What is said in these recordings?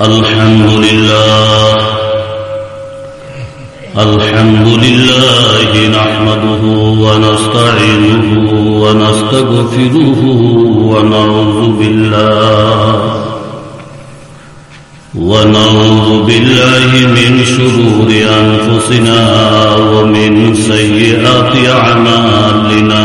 الحمد لله الحمد لله نحمده ونستعينه ونستغفره ونعوذ بالله. ونعوذ بالله من شرور أنفسنا ومن سيئات أعمالنا.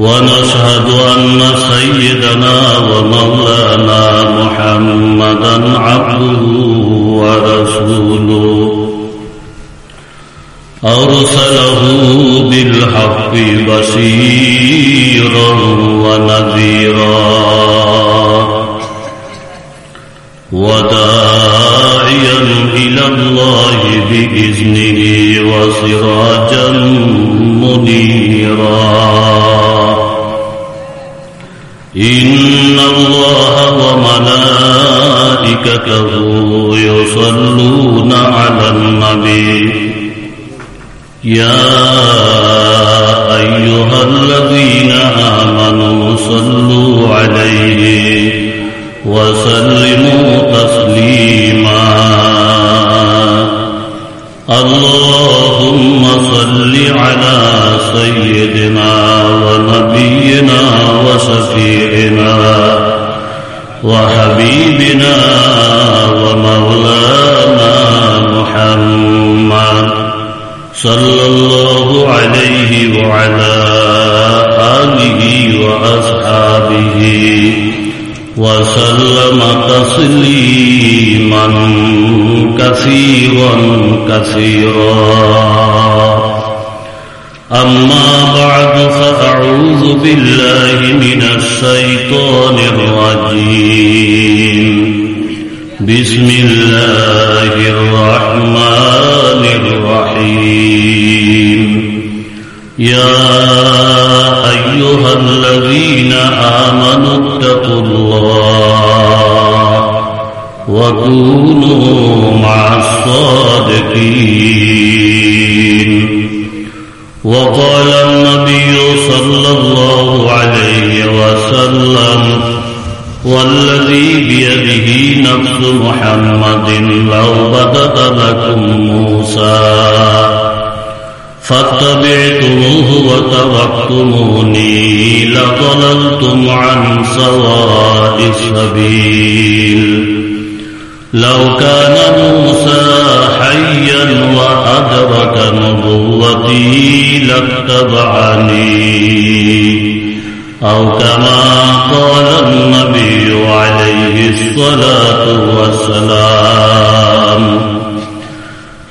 ونشهد أن سيدنا ومولانا محمدا عبده ورسوله. أرسله بالحق بشيرا ونذيرا. وداعيا إلى الله بإذنه وسراجا منيرا. إن الله وملائكته يصلون على النبي يا أيها الذين آمنوا صلوا عليه وسلموا تسليما اللهم صل على سيدنا وحبيبنا ومولانا محمد صلى الله عليه وعلى آله وأصحابه وسلم تسليما كثيرا كثيرا أما بعد فأعوذ بالله من الشيطان الرجيم. بسم الله الرحمن الرحيم. يا أيها الذين آمنوا اتقوا الله وكونوا مع الصادقين. وقال النبي صلى الله عليه وسلم والذي بيده نفس محمد لو بدت لكم موسى فاتبعتموه وتركتموني لضللتم عن سواء السبيل. لو كان موسى حيا وأدرك نبوتي لاتبعني. أو كما قال النبي عليه الصلاة والسلام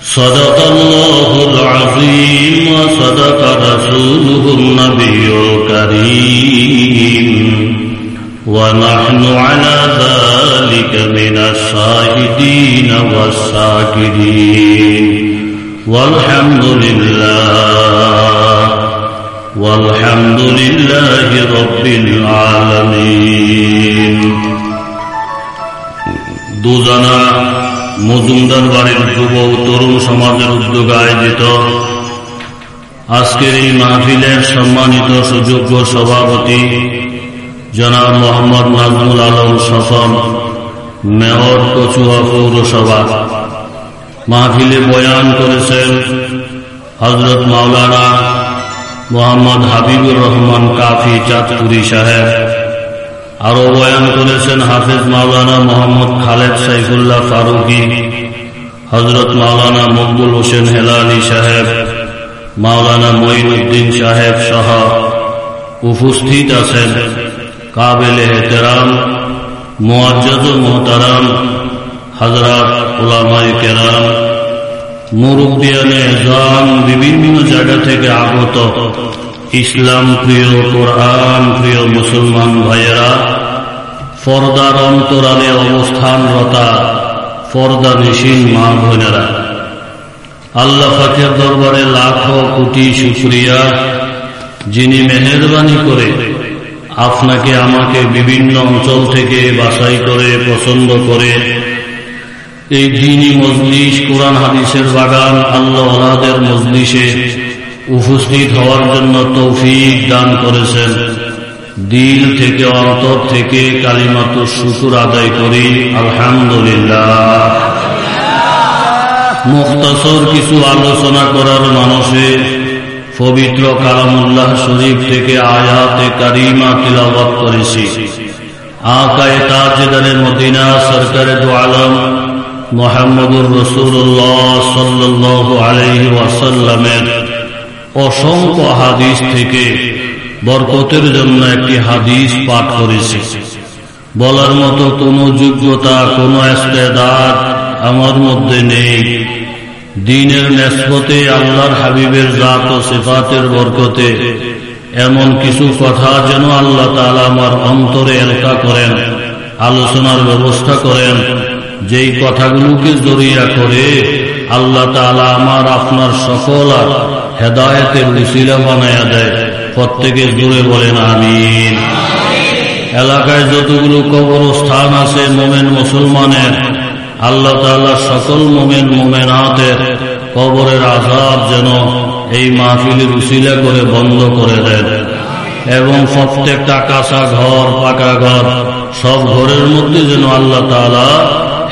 صدق الله العظيم وصدق رسوله النبي الكريم. ونحن على ذلك من الشاهدين والساكرين والحمد لله والحمد لله رب العالمين দুজনা মজুমদার বাড়ির যুব তরুণ সমাজের উদ্যোগে আয়োজিত আজকের এই মাহফিলের সম্মানিত সুযোগ্য সভাপতি জনাব মোহাম্মদ নাজমুল আলম সফন মেয়র কচুয়া পৌরসভা। মাহফিলে বয়ান করেছেন হজরত মাওলানা মোহাম্মদ হাবিবুর রহমান কাফি চাঁদপুরি সাহেব। আরও বয়ান করেছেন হাফিজ মাওলানা মোহাম্মদ খালেদ সাইফুল্লাহ ফারুকি হজরত মাওলানা মকবুল হোসেন হেলালি সাহেব, মাওলানা মঈনুদ্দিন সাহেব সহ উপস্থিত আছেন। কাবেলে এহতেরাম মোয়াজ্জদ মোহতারাম হজরত ওলামাই কেরাম মুরব্বিয়ানে জাম বিভিন্ন জায়গা থেকে আগত ইসলাম প্রিয়, কোরআন প্রিয় মুসলমান ভাইয়েরা ফরদার অন্তরালে অবস্থানরতা পর্দা নিশীন মা বোনেরা। আল্লাহ ফাঁকের দরবারে লাখো কোটি শুক্রিয়া, যিনি মেহরবানি করে আপনাকে আমাকে বিভিন্ন অঞ্চল থেকে বাসাই করে, পছন্দ করে। এই দিনই মজলিস, কোরআন, হাদিসের বাগান আল্লাহদের মজলিসে উপস্থিত হওয়ার জন্য তৌফিক দান করেছেন। দিল থেকে, অন্তর থেকে কালিমাত শুকুর আদায় করি, আলহামদুলিল্লাহ। মুক্তাসর কিছু আলোচনা করার মানুষে পবিত্র কালামুল্লাহ শরীফ থেকে আয়াতে কারিমা তিলাবত করেছি। আকায় তাজদারে মদিনা সরকারে দু আলম মোহাম্মদুর রসুল্লাহ সাল্লাহ আলহি ওয়াসাল্লামের অসংখ্য হাদিস থেকে বরকতের জন্য একটি হাদিস পাঠ করেছি। বলার মতো কোনো যোগ্যতা, কোনো আমার মধ্যে নেই। দিনের নেসপতে আল্লাহর হাবিবের জাত ও সেফাতের বরকতে এমন কিছু কথা যেন আল্লাহ তালা আমার অন্তরে এলকা করেন, আলোচনার ব্যবস্থা করেন। যেই কথাগুলোকে জড়িয়া করে আল্লাহ তালা আমার আপনার সকল আর হেদায়তের উচিলা বানাইয়া দেয়। প্রত্যেকে জুড়ে বলেন, আমিন। এলাকায় যতগুলো কবরস্থান আছে, মোমেন মুসলমানের আল্লাহ তাল্লাহ সকল মোমেন মোমেনাতের কবরের আজাব যেন এই মাহফিলের উশিলা করে বন্ধ করে দেন। এবং প্রত্যেকটা কাঁচা ঘর, পাকা ঘর সব ঘরের মধ্যে যেন আল্লাহ তালা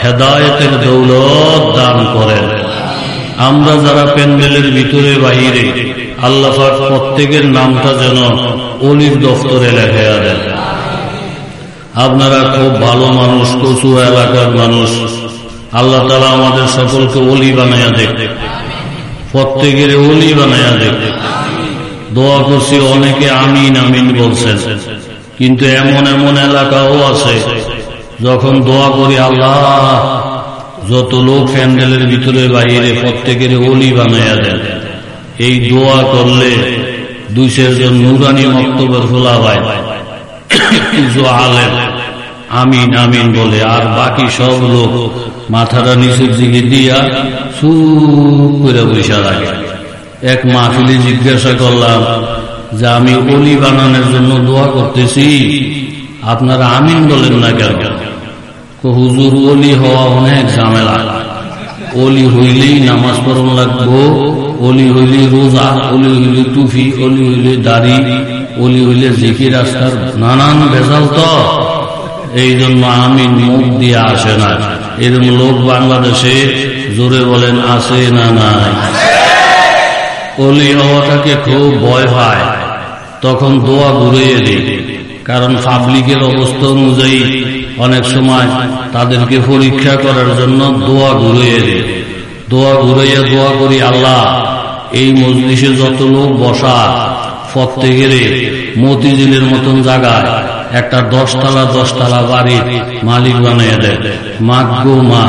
হেদায়তের দৌলত দান করেন। আমরা যারা প্যান্ডেলের ভিতরে, বাহিরে, আল্লাহ প্রত্যেকের নামটা যেন অলির দফতরে লেখা দেন আপনারা খুব ভালো মানুষ, কচু এলাকার মানুষ। আল্লাহ তালা আমাদের সকলকে অলি বানাইয়া দেখ। প্রত্যেকের অলি বানাইয়া দেখ। দোয়া করছি অনেকে আমিন আমিন বলছেন। কিন্তু এমন এমন এলাকাও আছে, যখন দোয়া করি আল্লাহ, যত লোক প্যান্ডেলের ভিতরে বাইরে প্রত্যেকের অলি বানাইয়া দেন। এই দোয়া করলে দুই চারজন নুরানি মক্তবের খোলা হয় কিছু আলেন আমিন আমিন বলে, আর বাকি সব লোক মাথাটা নিচের দিকে দিয়া সুপ করে বৈশা লাগে এক মাহফিলে জিজ্ঞাসা করলাম, যে আমি অলি বানানোর জন্য দোয়া করতেছি, আপনারা আমিন বলেন না কেন? হুজুর, অলি হওয়া অনেক ঝামেলা। অলি হইলেই নামাজ পড়ন লাগবো, অলি হইলে রোজা, অলি হইলে টুফি অলি হইলে দাড়ি, অলি হইলে জিকির রাস্তার নানান ভেজাল তো। এই জন্য আমিন মুখ দিয়ে আসে না। এরকম লোক বাংলাদেশে জোরে বলেন, আসে না নাই। অলি হওয়াটাকে খুব ভয় হয়। তখন দোয়া ঘুরিয়ে দিই। কারণ পাবলিকের অবস্থা অনুযায়ী অনেক সময় তাদেরকে পরীক্ষা করার জন্য দোয়া ঘুরিয়ে দিই। দোয়া ঘুরাইয়া দোয়া করি, আল্লাহ, এই মজলিসে যত লোক বসা প্রত্যেকের মতিঝিলের মতন জায়গায় একটা দশতলা দশতলা বাড়ির মালিক বানিয়ে দেয়। মা গো মা,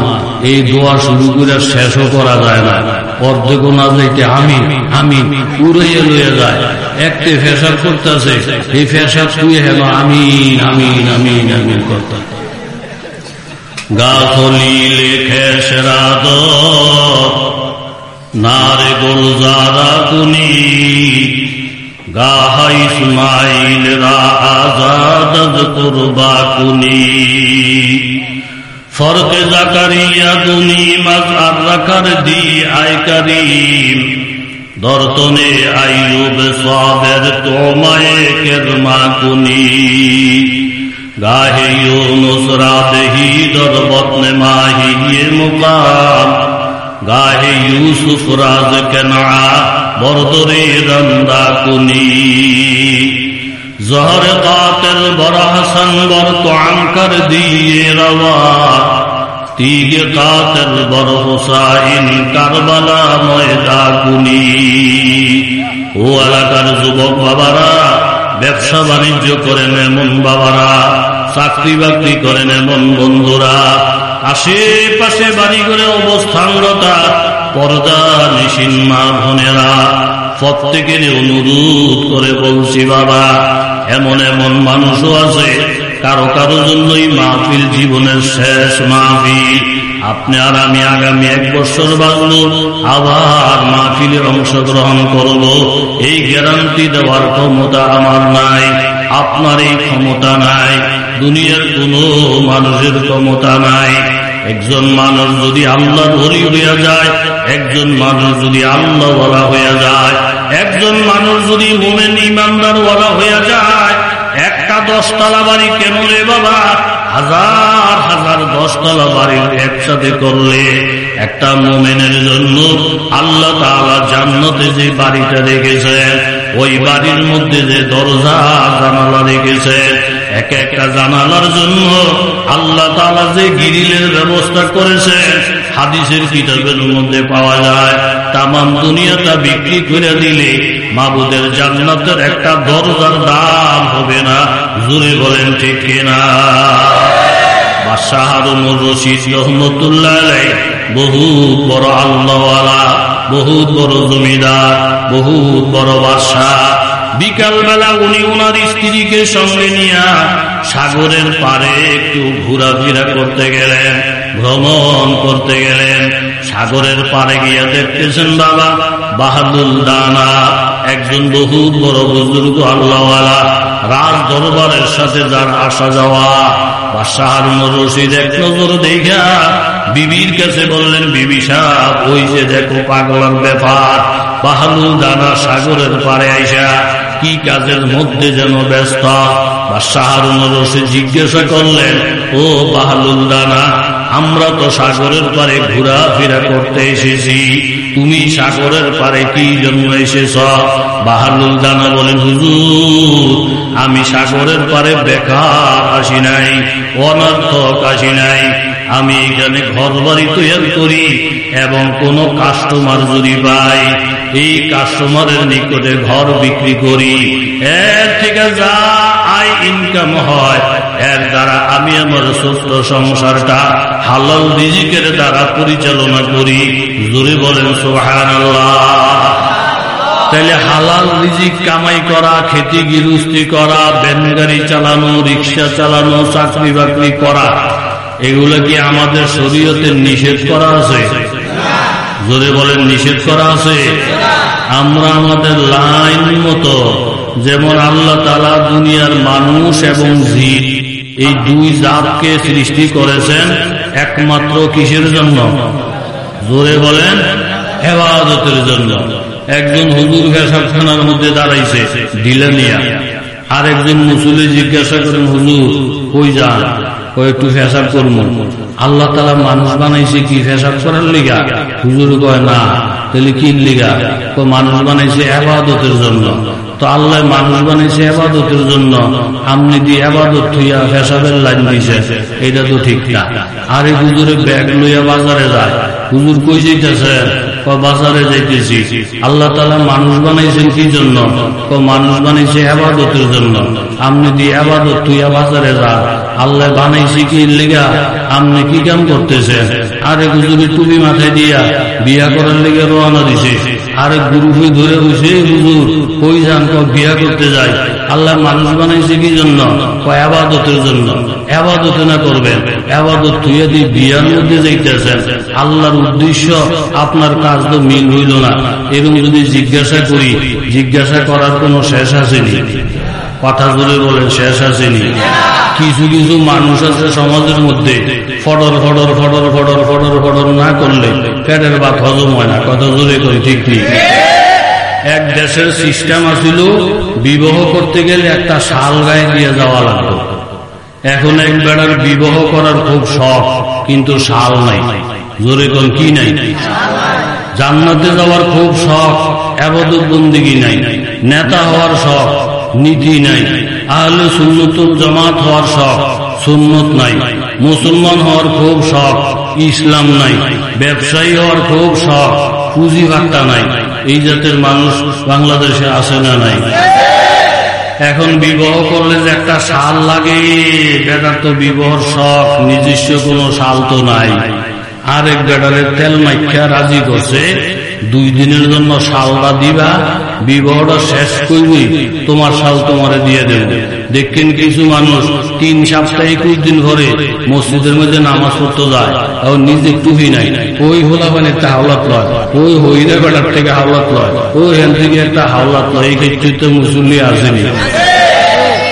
এই দোয়া শুরু করে শেষও করা যায় না। অর্ধেক না যাইতে আমি আমি উড়াইয়া লইয়া যায় একটি ফেসার করতেছে, এই ফেসার শুয়ে হেল আমি আমি আমি আমি করতাম গাথলি লেখে সেরাদ নারে গোলজারা কুনি গাহা ইসমাইল, রা আজাদ কুরবা কুনি। ফরকে জাকারিয়া দুনি মাজার রাখার দি করিম। দর্তনে আইয়ুব সাবের তোমায় কেরমা কুনি। গাহে ইউনুস রাতেহি দরবতনে মাহি ये গাহে ইউসুফ রাজ কেনা বরদরে রন্দা কুনি। জহর কাতল বরাহ সঙ্গর তো আঙ্কর দিয়ে রওয়া। তিগ কাতল বর হোসাইন কারবালা ময়দা কুনি। ও এলাকার যুবক বাবারা, ব্যবসা বাণিজ্য করেন এমন বাবারা, চাকরি বাকরি করেন এমন বন্ধুরা। আশেপাশে বাড়ি করে অবস্থানরতা পর্দা নিশিন মা বোনেরা, প্রত্যেকের অনুরোধ করে বলছি, বাবা, এমন এমন মানুষও আছে, কারও কারও জন্যই মাহফিল জীবনের শেষ মাহফিল। আপনি আর আমি আগামী এক বছর বাঁচব, আবার মাহফিলে অংশগ্রহণ করব। এই গ্যারান্টি দেওয়ার ক্ষমতা আমার নাই, আপনার এই ক্ষমতা নাই, দুনিয়ার কোন মানুষের ক্ষমতা নাই। একজন মানুষ যদি আল্লাহ ধরি হইয়া যায়, একজন মানুষ যদি আল্লাহ বলা হইয়া যায়, একজন মানুষ যদি মোমেন ইমানদার বলা হইয়া যায়, একটা দশতলা বাড়ি কেন রে বাবা? হাজার হাজার দশতলা বাড়ি একসাথে করলে একটা মোমেনের জন্য আল্লাহ তালা জান্নতে যে বাড়িটা রেখেছেন, ওই বাড়ির মধ্যে যে দরজা জানালা রেখেছেন এক একটা জানালার জন্য আল্লাহ তালা যে গিরিলের ব্যবস্থা করেছেন হাদিসের কিতাবের মধ্যে পাওয়া যায়, তামাম দুনিয়াটা বিক্রি করে দিলে মাবুদের জান্নাতের একটা দরজার দাম হবে না। জুড়ে বলেন ঠিক কিনা? রশিদ বহুত বড় আল্লাহওয়ালা, বহুত বড় জমিদার, বহুত বড় বাদশাহ। বিকালবেলা উনি ওনার স্ত্রীকে সঙ্গে নিয়ে সাগরের পারে একটু ঘোরাফেরা করতে গেলেন, ভ্রমণ করতে গেলেন। সাগরের পারে গিয়ে দেখতেছেন বাবা বাহাদুল দানা, একজন বহু বড় বুজুর্গ আল্লাহওয়ালা, রাজ দরবারের সাথে যার আসা যাওয়া। বাদশাহ রশিদ এক নজর দেখা বিবির কাছে বললেন, বিবি সাহ ওই যে দেখো পাগলার ব্যাপার। বাহাদুল দানা সাগরের পারে আইসা কি কাজের মধ্যে যেন ব্যস্ত। জিজ্ঞাসা করলেন, ও বাহাদুল দানা আমরা তো সাগরের পারে ঘোরাফেরা করতে এসেছি। তুমি সাগরের পারে কি জন্য এসেছ? বাহাদুল দানা বলেন, হুজুর, আমি সাগরের পারে বেকার আসি নাই, অনর্থক আসি নাই। আমি এখানে ঘর বাড়ি তৈরি করি এবং কোন কাস্টমার যদি পাই এই কাস্টমারের নিকটে ঘর বিক্রি করি। এর থেকে যা আয় ইনকাম হয়, এর দ্বারা আমি আমার ছোট্ট সংসারটা হালাল রিজিকের দ্বারা পরিচালনা করি। জোরে বলেন সোহান তাহলে হালাল রিজিক কামাই করা, খেতে গিরুস্তি করা ব্যানগাড়ি চালানো, রিক্সা চালানো চাকরি বাকরি করা এগুলো কি আমাদের শরীয়তে নিষেধ করা আছে? জোরে বলেন, নিষেধ করা আছে? আমরা আমাদের লাইন মতো, যেমন আল্লাহ তালা দুনিয়ার মানুষ এবং জীব, এই দুই জাতকে সৃষ্টি করেছেন একমাত্র কিসের জন্য? জোরে বলেন, হেফাজতের জন্য। একজন হুজুর হেসাবখানার মধ্যে দাঁড়াইছে ডিলানিয়া আর একজন মুসুলি জিজ্ঞাসা করেন, হুজুর, কই যান? একটু ফেসাব করব আল্লাহ তালা মানুষ বানাইছে কি ফেসাব করার লিগা? হুজুর কয়, না। তাহলে কি লিগা? তো মানুষ বানাইছে আবাদতের জন্য। তো আল্লাহ মানুষ বানাইছে আবাদতের জন্য। আপনি দিয়ে আবাদত থুইয়া ফেসাবের লাইন দিয়েছে এটা তো ঠিক না। আর এই হুজুরে ব্যাগ লইয়া বাজারে যায়। হুজুর কই যেতেছে বাজারে যাইতেছি। আল্লাহ তালা মানুষ বানাইছেন কি জন্য? মানুষ বানাইছে আবাদতের জন্য। আপনি দিয়ে আবাদত তুইয়া বাজারে যা। আল্লাহ বানাইছি কি লেগা? আপনি কি কাম করতেছেন আরে হুজুরি টুপি মাথায় দিয়া বিয়া করার লেগে রওনা দিছে। আরে গুরুফি ধরে বসে হুজুর, কই যান বিয়া করতে যায় আল্লাহ মানুষ বানাইছে কি জন্য? আবাদতের জন্য। আবাদত না করবেন। আবাদত তুইয়া দিয়ে বিয়ার মধ্যে যাইতেছেন। আল্লাহর উদ্দেশ্য আপনার কাজ তো মিল হইল না। এরকম যদি জিজ্ঞাসা করি, জিজ্ঞাসা করার কোন শেষ আসেনি। কথা বলে বলেন, শেষ আসেনি কিছু কিছু মানুষ আছে সমাজের মধ্যে ফডর ফডর ফডর ফডর ফডর ফডর না করলে পেটের বা হজম হয় না। কথা জোরে করি ঠিক ঠিক। এক দেশের সিস্টেম আসিল, বিবাহ করতে গেলে একটা শাল গায়ে দিয়ে যাওয়া লাগতো। এখন এক বেড়ার বিবাহ করার খুব শখ, কিন্তু শাল নাই। জোরে কোন কি নাই? জান্নাতে যাওয়ার খুব শখ, আবাদত বন্দিগি নাই। নেতা হওয়ার শখ নীতি নাই। আহলে সুন্নতুল জামাত হওয়ার শখ, সুন্নত নাই। মুসলমান হওয়ার খুব শখ, ইসলাম নাই। ব্যবসায়ী হওয়ার খুব শখ, পুঁজি ভাগটা নাই। এই জাতের মানুষ বাংলাদেশে আসে না নাই? এখন বিবাহ করলে যে একটা শাল লাগে, বেটার তো বিবাহর শখ, নিজস্ব কোনো শাল তো নাই। আরেক বেটারে তেল মাইখা রাজি করছে, দুই দিনের জন্য শালটা দিবা বিবাহটা শেষ করবি, তোমার সাল তোমারে দিয়ে দেব। দেখেন কিছু মানুষ তিন সপ্তাহ একুশ দিন ধরে মসজিদের মধ্যে নামাজ পড়তে যায় এবং নিজে টুপি নাই। ওই হোলা মানে একটা হাওলাত লয়, ওই হইরে বেটার থেকে হাওলাত লয়, ওই হেন থেকে একটা হাওলাত লয়, এই ক্ষেত্রে তো মুসল্লি আসেনি।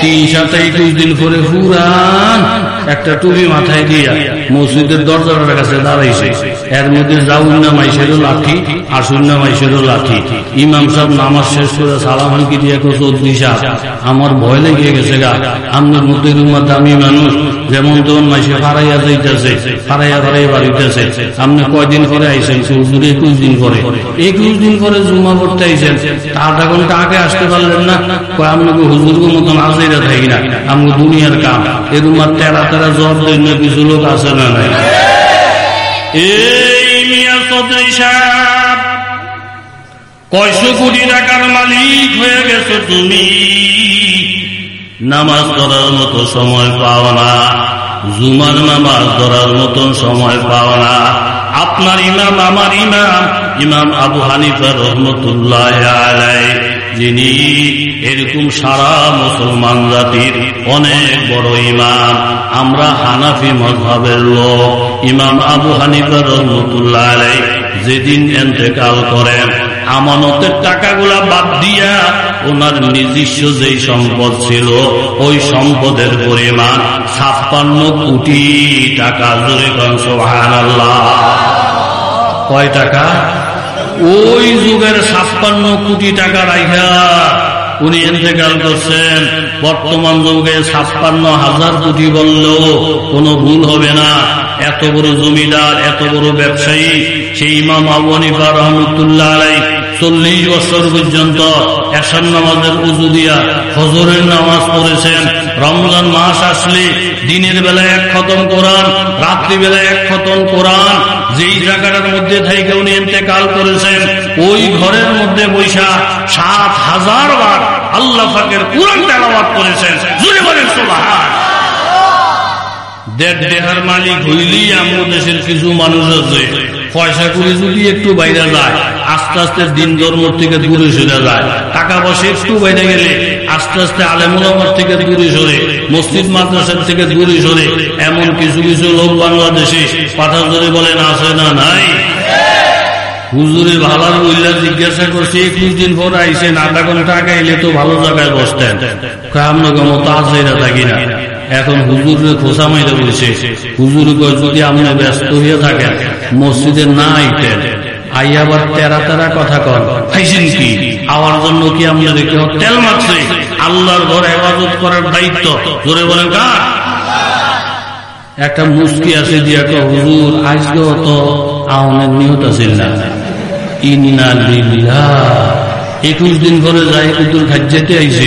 তিন সাথে একুশ দিন পরে পুরান একটা টুপি মাথায় দিয়া মসজিদের দরজার কাছে দাঁড়াইছে। এর মধ্যে যাউন না মাইসেরও লাঠি আসুন না মাইসেরও লাঠি। ইমাম সাহেব নামাজ শেষ করে সালাম হালকি দিয়ে চৌধুরী সাহেব, আমার ভয় লেগে গেছে গা। আপনার মধ্যে রুমার দামি মানুষ, যেমন তখন মাইসে ফারাইয়া যাইতেছে, ফারাইয়া ফারাইয়া বাড়িতেছে। আপনি কয়দিন পরে আইসেন হুজুর একুশ দিন পরে। একুশ দিন পরে জুমা করতে আইসেন আধা ঘণ্টা আগে আসতে পারলেন না। আপনাকে হুজুর মতন আজাইরা থাকি না? আমি দুনিয়ার কাম। এরকম তেরা তেরা জব দেন কিছু লোক আছে না নাই। এই মিয়া চৌধুরী সাহেব, কয়শো কোটি টাকার মালিক হয়ে গেছো তুমি। নামাজ পড়ার মতো সময় পাও না, জুমার নামাজ ধরার মতন সময় পাও না। আপনার ইমাম, আমার ইমাম ইমাম আবু হানিফা রহমতুল্লাহ আলাই যিনি, এরকম সারা মুসলমান জাতির অনেক বড় ইমাম। আমরা হানাফি মজহাবের লোক। ইমাম আবু হানিফা রহমতুল্লাহ যেদিন এতেকাল করেন, আমানতের টাকাগুলা বাদ দিয়া ওনার নিজস্ব যে সম্পদ ছিল, ওই সম্পদের পরিমাণ ছাপ্পান্ন কোটি টাকা। জোরে কয় টাকা? ওই যুগের ছাপ্পান্ন কোটি টাকা রাইখা উনি ইন্তেকাল করছেন। বর্তমান যুগে ছাপ্পান্ন হাজার কোটি বললেও কোনো ভুল হবে না। এত বড় জমিদার, এত বড় ব্যবসায়ী, সেই ইমাম আবু আনিফা রহমতুল্লাহ আলাই চল্লিশ বছর পর্যন্ত এসান নামাজের উজু দিয়া হজরের নামাজ পড়েছেন। রমজান মাস আসলে দিনের বেলায় এক খতম কোরআন, রাত্রিবেলায় এক খতম কোরআন। যেই জায়গাটার মধ্যে থেকে উনি ইন্তেকাল করেছেন, ওই ঘরের মধ্যে বৈশা সাত হাজার বার আল্লাহ ফাকের কোরআন তেলাবাদ করেছেন। দেড় দেহার মালিক হইলেই আমাদের দেশের কিছু মানুষ আছে। পয়সা করে যদি একটু বাইরে যায়, আস্তে আস্তে দিন ধর্ম থেকে দূরে সরে যায়। টাকা পয়সা একটু বাইরে গেলে, আস্তে আস্তে আলেমুলামার থেকে দূরে সরে, মসজিদ মাদ্রাসার থেকে দূরে সরে, এমন কিছু কিছু লোক বাংলাদেশে পাঠা ধরে বলেন আছে না, নাই? হুজুরে ভালার উল্লা জিজ্ঞাসা করছে, একুশ দিন পর আইসেন আধা ঘণ্টা আগে এলে তো ভালো জায়গায় বসতেন। আপনাকে মতো আসাইরা থাকি না। এখন খোসা বলছে, হুজুর যদি আপনি ব্যস্ত হয়ে থাকেন মসজিদে না আইতেন আই আবার তেরা তেরা কথা খাইছেন কি? আওয়ার জন্য কি আপনাদের কেউ তেল মারছে? আল্লাহর ঘরে হেফাজত করার দায়িত্ব। জোরে বলেন কার? একটা মুস্কি আছে দিয়া ক হুজুর, আজকেও তো আওনের নিহত আছিল না। ইন্না একুশ দিন পরে যাই কুতুর খাজ্যাতে আইছে।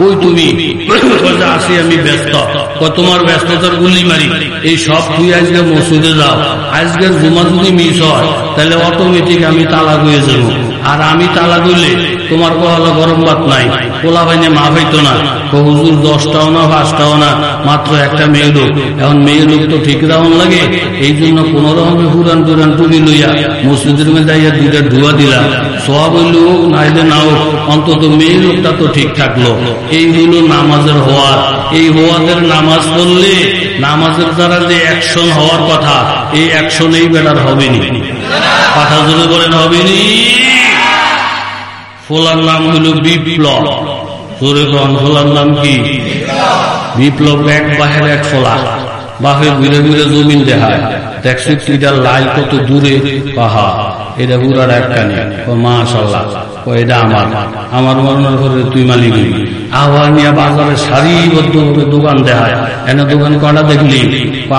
ওই তুমি। আসি, আমি ব্যস্ত। তোমার ব্যস্ততার গুলি মারি। এই সব তুই আজকে মসুদে যাও। আজকে জুমা যদি মিস হয়, তাহলে অটোমেটিক আমি তালা হয়ে যাব। আর আমি তালা হইলে তোমার কহলো গরম ভাত নাই। পোলা ভাইনে মা ভাইতো না। হুজুর দশটাও না, পাঁচটাও না, মাত্র একটা মেয়ে লোক। এখন মেয়ে লোক তো ঠিক রাউন লাগে। এই জন্য কোন রকমে হুরান টুরান টুলি লইয়া মসজিদের মধ্যে যাইয়া দুইটা ধোয়া দিলাম। সব হইল হোক, নাইলে না হোক, অন্তত মেয়ে লোকটা তো ঠিক থাকল। এই হইল নামাজের হওয়ার। এই হওয়াদের নামাজ পড়লে নামাজের দ্বারা যে অ্যাকশন হওয়ার কথা, এই অ্যাকশন এই বেটার হবেনি। কথা জোরে বলেন, হবেনি? ফোলার নাম হইল বিপ্লব। কন ফোলার নাম কি? বিপ্লব এক বাহের এক ফোলা। বাহে ঘুরে ঘুরে জমিন দেখায়। দেখছি তুইটা লাল কত দূরে পাহা। এটা পুরার এক কানি। ও মাশাল্লাহ ও এটা আমার। আমার মরণের ঘরে তুই মালিক আহ্বান নিয়ে বাজারে সারিবদ্ধ দোকান দেখায়। এনে দোকান কটা দেখলি?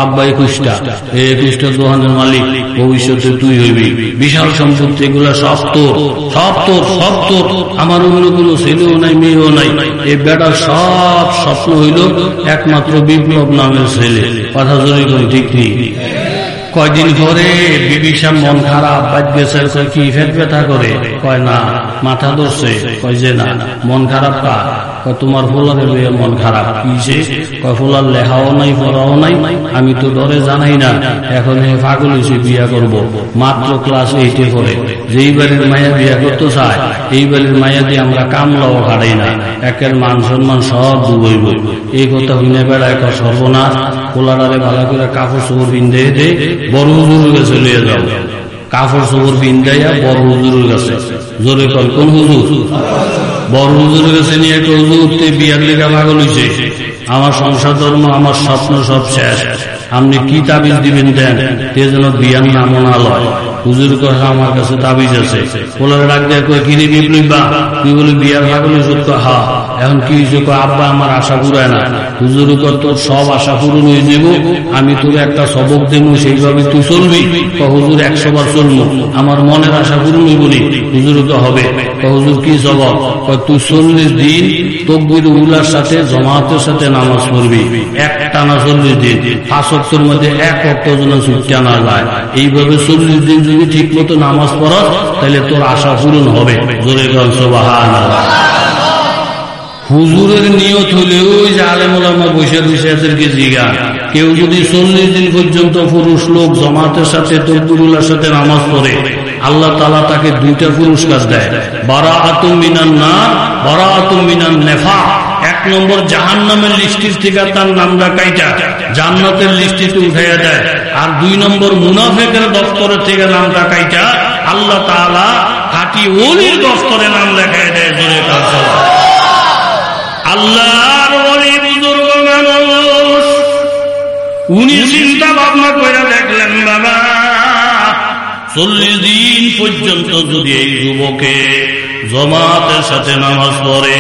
আব্বা একুশটা এই একুশটা দোহানের মালিক, ভবিষ্যতে তুই হইবি। বিশাল সম্পত্তি, এগুলা সব তোর, সব আমার অন্য কোনো ছেলেও নাই, মেয়েও নাই। এই বেটার সব স্বপ্ন হইল একমাত্র বিপ্লব নামের ছেলে। কথা যদি ঠিক ঠিক কয়দিন ধরে বিবিসার মন খারাপ বাদ গেছে কি ফেট ব্যথা করে? কয় না, মাথা ধরছে, কয় যে না, মন খারাপ কা কয় তোমার ফুলারে লইয়া মন খারাপ কিছে কয় ফুলার লেখাও নাই, পড়াও নাই, আমি তো ধরে জানাই না, এখন হে হয়েছে, বিয়া করব। মাত্র ক্লাস এইটে করে যেই বাড়ির মায়া বিয়া করতে চায় এই বাড়ির মায়া দিয়ে আমরা কামলাও হারাই না। একের মান সম্মান সব ডুবইব। এই কথা হইনে বেড়ায় সর্বনাশ। পোলাডারে ভালো করে কাপড় চোপড় বিন্দে দে, বড় হুজুরের কাছে লিয়ে যাও। কাপড় চোপড় বিন্দাইয়া বড় হুজুরের কাছে। জোরে কল কোন হুজুর? বড় হুজুরের কাছে নিয়ে একটা হুজুর বিয়ার লেখা ভাগল হয়েছে আমার সংসার ধর্ম, আমার স্বপ্ন সব শেষ। আপনি কি তাবিজ দিবেন দেন? তে যেন বিয়ার নাম না লয়। হুজুর কথা আমার কাছে তাবিজ আছে। ওনারা ডাক দেয় কিনে বিপ্লব বা বলি বিয়ার ভাগলে সত্য হা। এখন কি আব্বা, আমার আশা পুরায় না। তোর সব আশা পূরণ হয়ে আমি তোর একটা সবক দেব, সেইভাবে তুই চলবি? তো হুজুর, একশো বার চলবো। আমার মনের আশা পূরণ নি। হুজুর তো হবে। তো হুজুর, কি সবক তুই চল্লিশ দিন তকবির উলার সাথে, জমাতের সাথে নামাজ পড়বি। এক টানা চল্লিশ দিন। অক্টর মধ্যে এক অক্ট যেন ছুটতে না যায়। এইভাবে চল্লিশ দিন যদি ঠিক মতো নামাজ পড়াস, তাহলে তোর আশা পূরণ হবে। জোরে গল্প বাহান হুজুরের নিয়ত হলেও ওই যে আলেমা বসে এদেরকে জিগা। কেউ যদি চল্লিশ দিন পর্যন্ত পুরুষ লোক জমাতের সাথে তকবুরুল্লার সাথে নামাজ পড়ে, আল্লাহ তালা তাকে দুইটা পুরস্কার দেয়। বারা আতুম মিনান না বারা আতুম মিনান নেফা। এক নম্বর জাহান নামের লিস্টির থেকে তার নামটা কাইটা, জান্নাতের লিস্টিতে উঠাইয়া দেয়। আর দুই নম্বর মুনাফেকের দপ্তরের থেকে নামটা কাইটা, আল্লাহ তালা খাটি ওলির দপ্তরে নাম লেখাই দেয় জোরে কাজ আল্লাহর ওলি বুজুর্গ মানুষ। উনি চিন্তা ভাবনা করে দেখলেন, বাবা, চল্লিশ দিন পর্যন্ত যদি এই যুবকে জমাতের সাথে নামাজ পড়ে,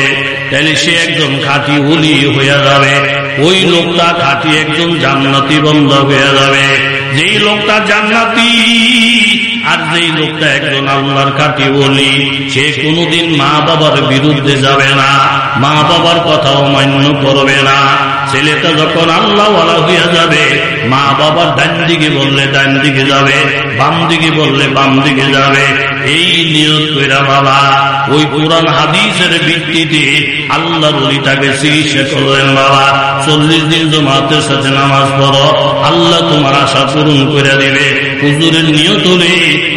তাহলে সে একজন খাঁটি হলি হইয়া যাবে। ওই লোকটা খাঁটি একজন জান্নাতি বন্ধ হয়ে যাবে। যেই লোকটা জান্নাতি আর যেই লোকটা একজন আল্লাহর কাটি বলি সে কোনোদিন মা বাবার বিরুদ্ধে যাবে না। মা বাবার কথাও মান্য করবে না। ছেলেটা যখন আল্লাহ হইয়া যাবে, মা বাবার ডান দিকে বললে ডান দিকে যাবে, বাম দিকে বললে বাম দিকে যাবে। এই নিয়োগ কইরা বাবা, ওই কোরআন হাদিসের ভিত্তিতে আল্লাহ রলিটাকে চিকিৎসা করলেন বাবা। চল্লিশ দিন জমাতের সাথে নামাজ পড়ো, আল্লাহ তোমার আশা পূরণ করে দেবে। হুজুরের নিয়ত হলে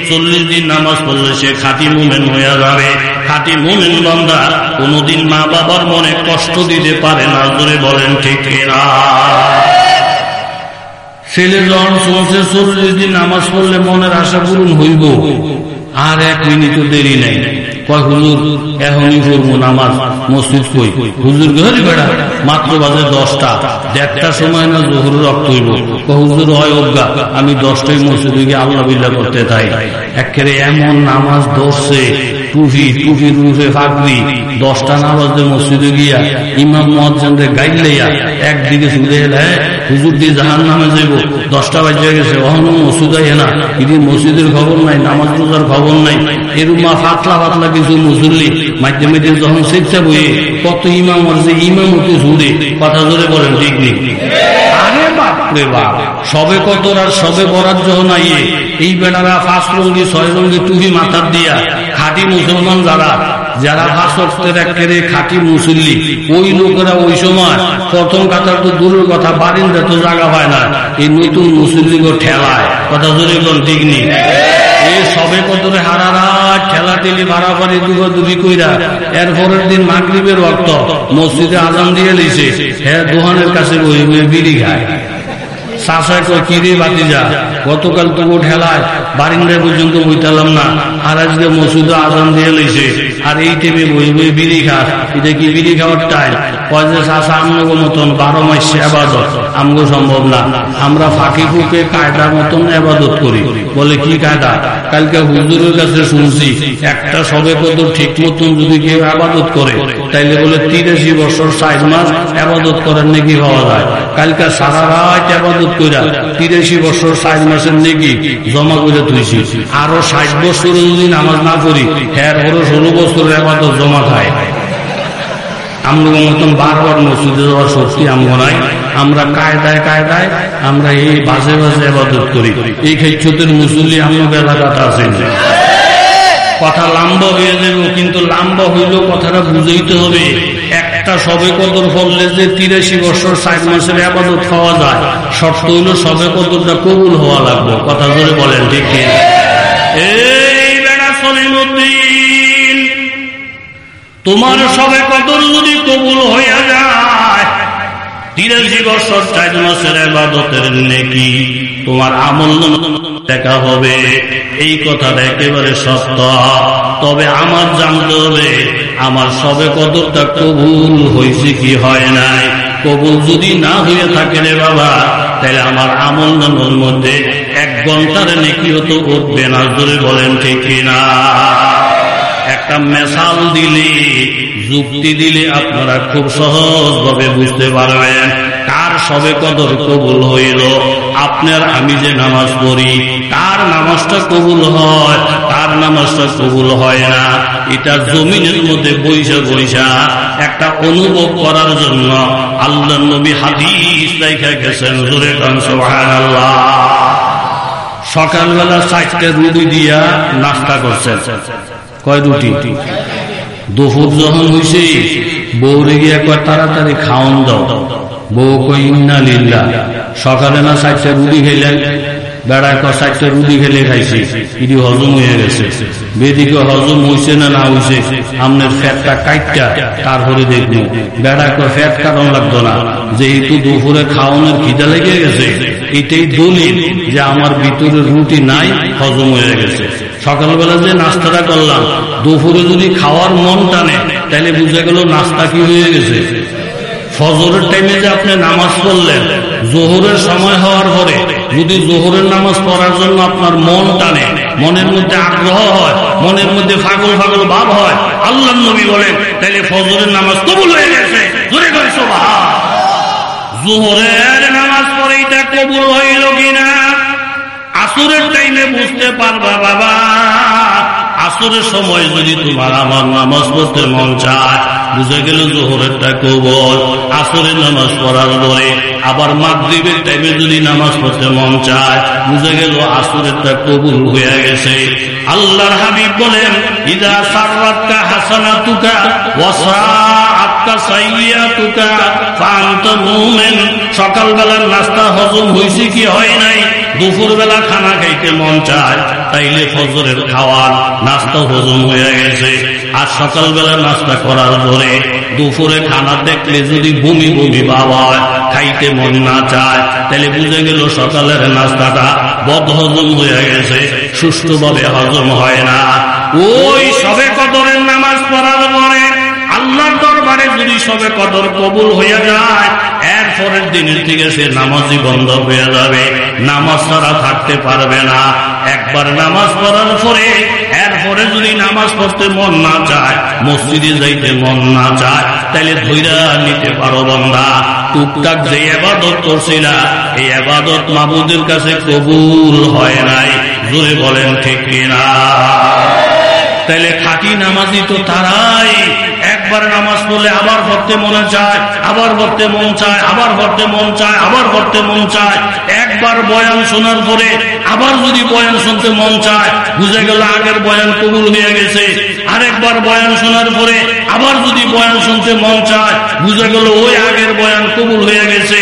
চল্লিশ দিন নামাজ পড়লে সে খাঁটি মোমেন হয়ে যাবে। খাঁটি মোমেন বন্ধা কোনোদিন মা বাবার মনে কষ্ট দিতে পারে না ধরে বলেন ঠিক না ছেলে যখন চলছে চল্লিশ দিন নামাজ পড়লে মনের আশা পূরণ হইব আর এক মিনিটও দেরি নাই। কয়, হুজুর এখনই পড়ব নামাজ, মসজিদ কই? হুজুর, ঘরে বেড়া, মাত্র বাজে দশটা। দেড়টার সময় না জহুর রক্ত হইব। হুজুর, হয় অজ্ঞা, আমি দশটাই মসজিদে গিয়ে আল্লাহ করতে তাই এমন নামাজ ধরছে দশটা মসজিদে গিয়া ইমাম একদিকে শুধু এলে হুজুর দিয়ে জাহান নামে যাইব, দশটা বাজে গেছে, অহন মসজিদাই না কিন্তু মসজিদের খবর নাই, নামাজ রোজার খবর নাই এরুমা ফাতলা ফাতলা কিছু মুসল্লি মাঝে মাঝে যখন স্বেচ্ছা বইয়ে কত ইমাম আছে ইমাম হতে জুড়ে কথা জোরে বলেন ঠিক নেই। সবে কত আর সবে যখন আইয়ে এই বেটারা পাঁচ রঙ্গি ছয় রঙ্গি টুপি মাথার দিয়া মুসলমান যারা যারা একেবারে মুসল্লি। ওই লোকেরা ওই সময় প্রথম কাতার তো দূরের কথা তো জায়গা পায় না। এই নতুন মুসল্লিকে ঠেলায়। কথা কোন ঠিক নেই? কতরে দিন মাগরীবের রক্ত মসজিদে আজান দিয়ে লিছে হ্যাঁ দোহানের কাছে বিড়ি খায়। গতকাল তো ঠেলায় বারিন্দায় পর্যন্ত না। আর আজকে মসুদ আজান দিয়ে লইছে। আর এই টেমে বই বই বিড়ি খাস এটা কি বিড়ি খাওয়ার টাইম কয় যে চাষা আমগো মতন বারো মাস আবাদত। আমগো সম্ভব না। কি ঠিক মতন যদি কেউ আবাদত করে, তাইলে বলে তিরাশি বছর ষাট মাস আবাদত নাকি যায়? কালকে সারা রাত আবাদত করে তিরাশি বছর ষাট মাসের নাকি জমা করে তুইছি আরও ষাট বছর যদি নামাজ না করি হ্যাঁ ষোলো বছরের আবাদত জমা খায়। আমগো মতন বারবার মসজিদে যাওয়ার শক্তি আমগো নাই। আমরা কায়দায় কায়দায় আমরা এই বাজে বাজে আবাদত করি। এই মুসল্লি কথা লম্বা হয়ে যাবে কিন্তু লম্বা হইলেও কথাটা বুঝাইতে হবে। একটা সবে কদর ফললে যে তিরাশি বছর, ষাট মাসের আবাদত খাওয়া যায়, শর্ত হইল সবে কদরটা কবুল হওয়া লাগবে। কথা ধরে বলেন, ঠিক এই বেড়া তোমার সবে কদর যদি কবুল হইয়া যায়? তিরাশি বছর চার মাসের আবাদতের নেকি, তোমার আমল দেখা হবে। এই কথাটা একেবারে সত্য। তবে আমার জানতে হবে, আমার সবে কদরটা কবুল হয়েছে কি হয় নাই? কবুল যদি না হয়ে থাকে রে বাবা, তাহলে আমার আমল নামের মধ্যে এক ঘণ্টার নেকি হতো উঠবে না। বলেন ঠিক কিনা? একটা মেশাল দিলে, যুক্তি দিলে আপনারা খুব সহজভাবে বুঝতে পারবেন কার সবে কদর কবুল হইল। আপনার আমি যে নামাজ পড়ি, কার নামাজটা কবুল হয়, কার নামাজটা কবুল হয় না, এটা জমিনের মধ্যে বৈশা বৈশা একটা অনুভব করার জন্য আল্লাহ নবী হাদিস রেখে গেছেন, জোরে সকালবেলা চারটে রুটি দিয়া নাস্তা করছেন। কয় রুটি দুপুর যখন হয়েছে বৌরে গিয়া কয়, তাড়াতাড়ি খাওয়ান দাও। বউ কই ইন্না লিল্লা সকালে না চারটে রুটি খেলেন বেড়ায় কয়, চারটে রুটি খেলে খাইছি। ইডি হজম হয়ে গেছে। বেদিকে হজম হয়েছে না না হয়েছে আপনার ফ্যাটটা কাইটটা তারপরে দেখব। বেড়ায় কয়, ফ্যাট কারণ লাগতো না। যেহেতু দুপুরে খাওয়ানোর খিদা লেগে গেছে এটাই দলিল যে আমার ভিতরে রুটি নাই, হজম হয়ে গেছে। সকালবেলা যে নাস্তাটা করলাম, দুপুরে যদি খাওয়ার মন টানে, তাহলে বুঝে গেল নাস্তা কি হয়ে গেছে। ফজরের টাইমে যে আপনি নামাজ পড়লেন, জোহরের সময় হওয়ার পরে যদি জোহরের নামাজ পড়ার জন্য আপনার মন টানে, মনের মধ্যে আগ্রহ হয়, মনের মধ্যে ফাগল ফাগল ভাব হয় আল্লাহ নবী বলেন, তাহলে ফজরের নামাজ কবুল হয়ে গেছে। জোহরের নামাজ পড়ে এটা কবুল হইল কিনা? আসরের টাইমে বুঝতে পারবা বাবা সময় যদি তোমার আমার নামাজ পড়তে মন চায়, বুঝে গেল জোহরেরটা কবল। আসরের নামাজ পড়ার পরে আবার মাগরীবের টাইমে যদি নামাজ পড়তে মন চায়, বুঝে গেল আসরেরটা কবুল হয়ে গেছে। আল্লাহর হাবিব বলেন, ইদা সাররাতকা হাসানাতুকা ওয়াসা সকালবেলার নাস্তা হজম হয়েছে কি হয় নাই? দুপুর বেলা খানা খাইতে মন চায়, তাইলে ফজরের খাওয়ার নাস্তা হজম হয়ে গেছে। আর সকালবেলা নাস্তা করার পরে দুপুরে খানা দেখলে যদি বমি বমি বাবা খাইতে মন না চায় তাহলে বুঝে গেল সকালের নাস্তাটা বদ হজম হয়ে গেছে। সুষ্ঠুভাবে হজম হয় না। ওই সবে কদরের নামাজ পড়ার পরে আল্লাহর দরবারে যদি সবে কদর কবুল হয়ে যায় এর পরের দিনের থেকে সে নামাজই বন্ধ হয়ে যাবে। নামাজ ছাড়া থাকতে পারবে না। একবার নামাজ পড়ার পরে, এরপরে যদি নামাজ পড়তে মন না চায়, মসজিদে যাইতে মন না চায় তাহলে ধৈরা নিতে পারো বন্ধা টুকটাক যে আবাদত করছিল, এই আবাদত মাবুদের কাছে কবুল হয় নাই। জোরে বলেন, ঠিক কিনা? তাহলে খাঁটি নামাজি তো তারাই একবার নামাজ পড়লে আবার পড়তে মনে চায়, আবার পড়তে মন চায়, আবার পড়তে মন চায়, আবার পড়তে মন চায়। একবার বয়ান শোনার পরে আবার যদি বয়ান শুনতে মন চায়, বুঝে গেল আগের বয়ান কবুল হয়ে গেছে। আরেকবার বয়ান শোনার পরে আবার যদি বয়ান শুনতে মন চায়, বুঝে গেল ওই আগের বয়ান কবুল হয়ে গেছে।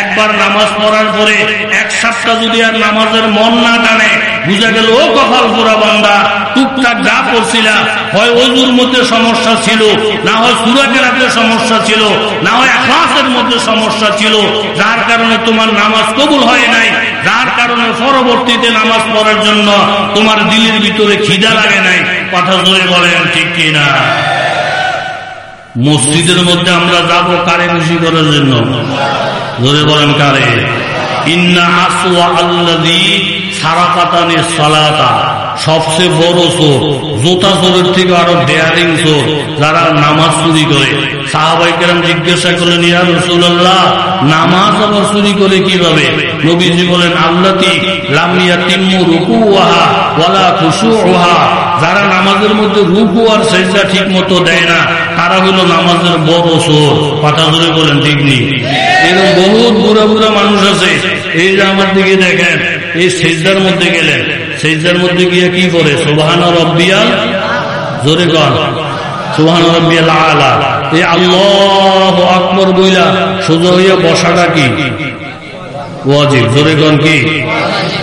একবার নামাজ পড়ার পরে এক সপ্তাহ যদি আর নামাজের মন না টানে বুঝে গেল, ও কপাল পুরা বান্দা, টুকটাক যা পড়ছিলাম, হয় অজুর মধ্যে সমস্যা ছিল, না হয় সুরাকেরাতের সমস্যা ছিল, না হয় আখলাসের মধ্যে সমস্যা ছিল, যার কারণে তোমার নামাজ কবুল হয় নাই, যার কারণে পরবর্তীতে নামাজ পড়ার জন্য তোমার দিলের ভিতরে খিদা লাগে নাই, কথা ধরে বলেন ঠিক কিনা? মসজিদের মধ্যে আমরা যাব কারে খুশি করার জন্য? ধরে বলেন কারে? সবচেয়ে বড় চোর, জোতা চোরের থেকে আরও ডেয়ারিং চোর, যারা নামাজ চুরি করে। সাহাবাইকেরাম জিজ্ঞাসা করলেন, ইয়া রসুল্লাহ নামাজ আবার চুরি করে কীভাবে? নবীজি বলেন, আল্লাতি লামিয়া তিম্মু রুকু ওয়াহা ওয়ালা খুশু ওহা যারা নামাজের মধ্যে রুকু আর সেজা ঠিক মতো দেয় না তারা হলো নামাজের বড় চোর। কথা ধরে বলেন, ঠিক এরকম বহুত বুড়া বুড়া মানুষ আছে। এই যে আমার দিকে দেখেন, এই সেজদার মধ্যে গেলেন। সেজদার মধ্যে গিয়ে কি করে? সোবাহান রব্বিয়াল জোরে কর সোহান রব্বিয়াল আলা। এই আল্লাহ আকবর বইলা সোজা হইয়া বসাটা কি? ওয়াজিব। জোরে কন কি?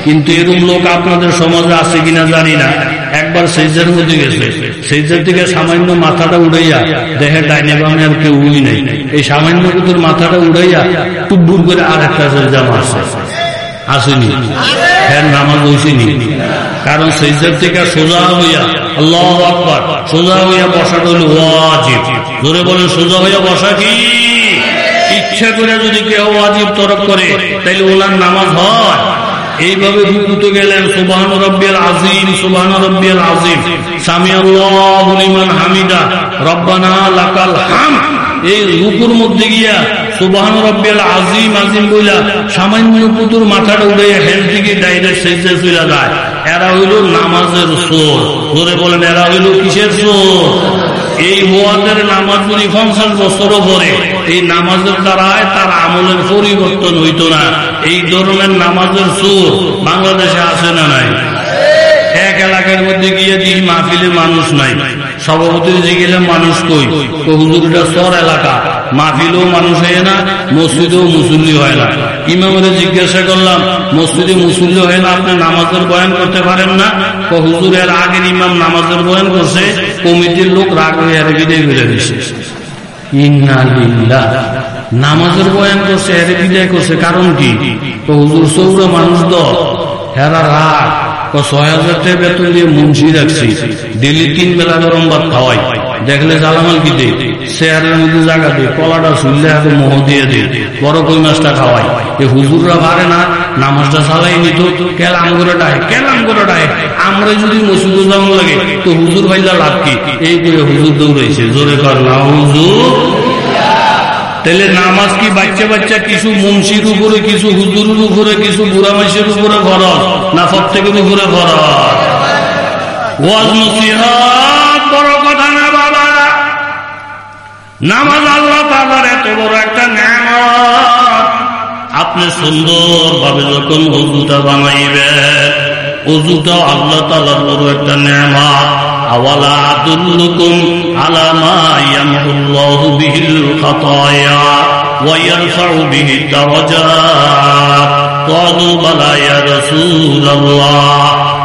কিন্তু এরকম লোক আপনাদের সমাজে আছে কিনা জানি না। একবার সেজের মধ্যে গেছে। সেজের থেকে সামান্য মাথাটা উড়াইয়া দেখে ডাইনে বামে আর কেউ উই নেই। এই সামান্য কুতুর মাথাটা উড়াইয়া টুব্বুর করে আর একটা সেজা মারছে আসেনি। হ্যাঁ নামাজ হয়েছিনি কারণ সেজের থেকে সোজা হইয়া, আল্লাহ আকবর, সোজা হইয়া বসাটা হইল ওয়াজিব। ধরে বলে সোজা হইয়া বসা কি? ইচ্ছা করে যদি কেউ ওয়াজিব তরফ করে, তাইলে ওনার নামাজ হয়। এইভাবে রুকুতে গেলেন, সুবাহান রব্বিয়াল আজিম সুবাহান রব্বিয়াল আজিম আল্লাহ হামিদা, রব্বানা লাকাল হাম এই রুকুর মধ্যে গিয়া সুবাহান রব্বিয়াল আজিম আজিম বইলা সামান্য পুতুর মাথাটা উড়ে হেল থেকে ডাইরেক্ট সেজে চলে যায় এরা হইল নামাজের সোর ধরে বলেন, এরা হইল কিসের সোর এই মোয়াদের নামাজ যদি পঞ্চাশ বছরও পরে। এই নামাজের দ্বারায় তার আমলের পরিবর্তন হইত না। এই ধরনের নামাজের সুর বাংলাদেশে আছে না নাই? এক এলাকার মধ্যে গিয়ে দিই মাহফিলে মানুষ নাই। সভাপতির যে গেলে মানুষ কই? হুজুরটা সর এলাকা। মাহফিলেও মানুষ হয় না, মসজিদেও মুসল্লি হয় না। ইমামের জিজ্ঞাসা করলাম, মসজিদে মুসল্লি হয় না আপনি নামাজের বয়ান করতে পারেন না? হুজুরের আগের ইমাম নামাজের বয়ান করছে, কমিটির লোক রাগ হয়ে আর বিদায় বেড়ে দিছে। নামাজের বয়ান করছে, এরে বিদায় করছে, কারণ কি? হুজুর সৌরা মানুষ দল হেরা রাগ। ও ছয় হাজার টাকা বেতন দিয়ে মুন্সি রাখছি ডেলি তিন বেলা গরম ভাত খাওয়াই। দেখলে জালামাল কি দে? শেয়ারের মধ্যে জায়গা দে কলাটা শুনলে এত মোহ দিয়ে দে বড় কই মাছটা খাওয়াই এ হুজুররা পারে না, নামাজটা চালাই নিত, কেলাম করে ডাহে কেলাম করে ডাহে আমরা যদি মসজিদ যাওয়ার লাগে, তো হুজুর ভাইলা লাভ কি? এই করে হুজুর দৌড়াইছে। জোরে কর না, হুজুর। তাহলে নামাজ কি বাচ্চা বাচ্চা কিছু মুন্সির উপরে, কিছু হুজুরের উপরে, কিছু বুড়া মাসের উপরে খরচ না প্রত্যেকের উপরে খরচ ওয়াজ নসিহাত, বড় কথা নামাজ আল্লাহ তালার এত বড় একটা নামাজ আপনি সুন্দর ভাবে যখন অজুটা বানাইবেন অজুটা আল্লাহ তালার বড় একটা নামাজ আওয়ালা আদুল্লুকুম আলা মা ইয়ামহুল্লাহু বিহিল খাতায়া ওয়া ইয়ারফাউ বিহি দারাজাত ক্বালু বালা ইয়া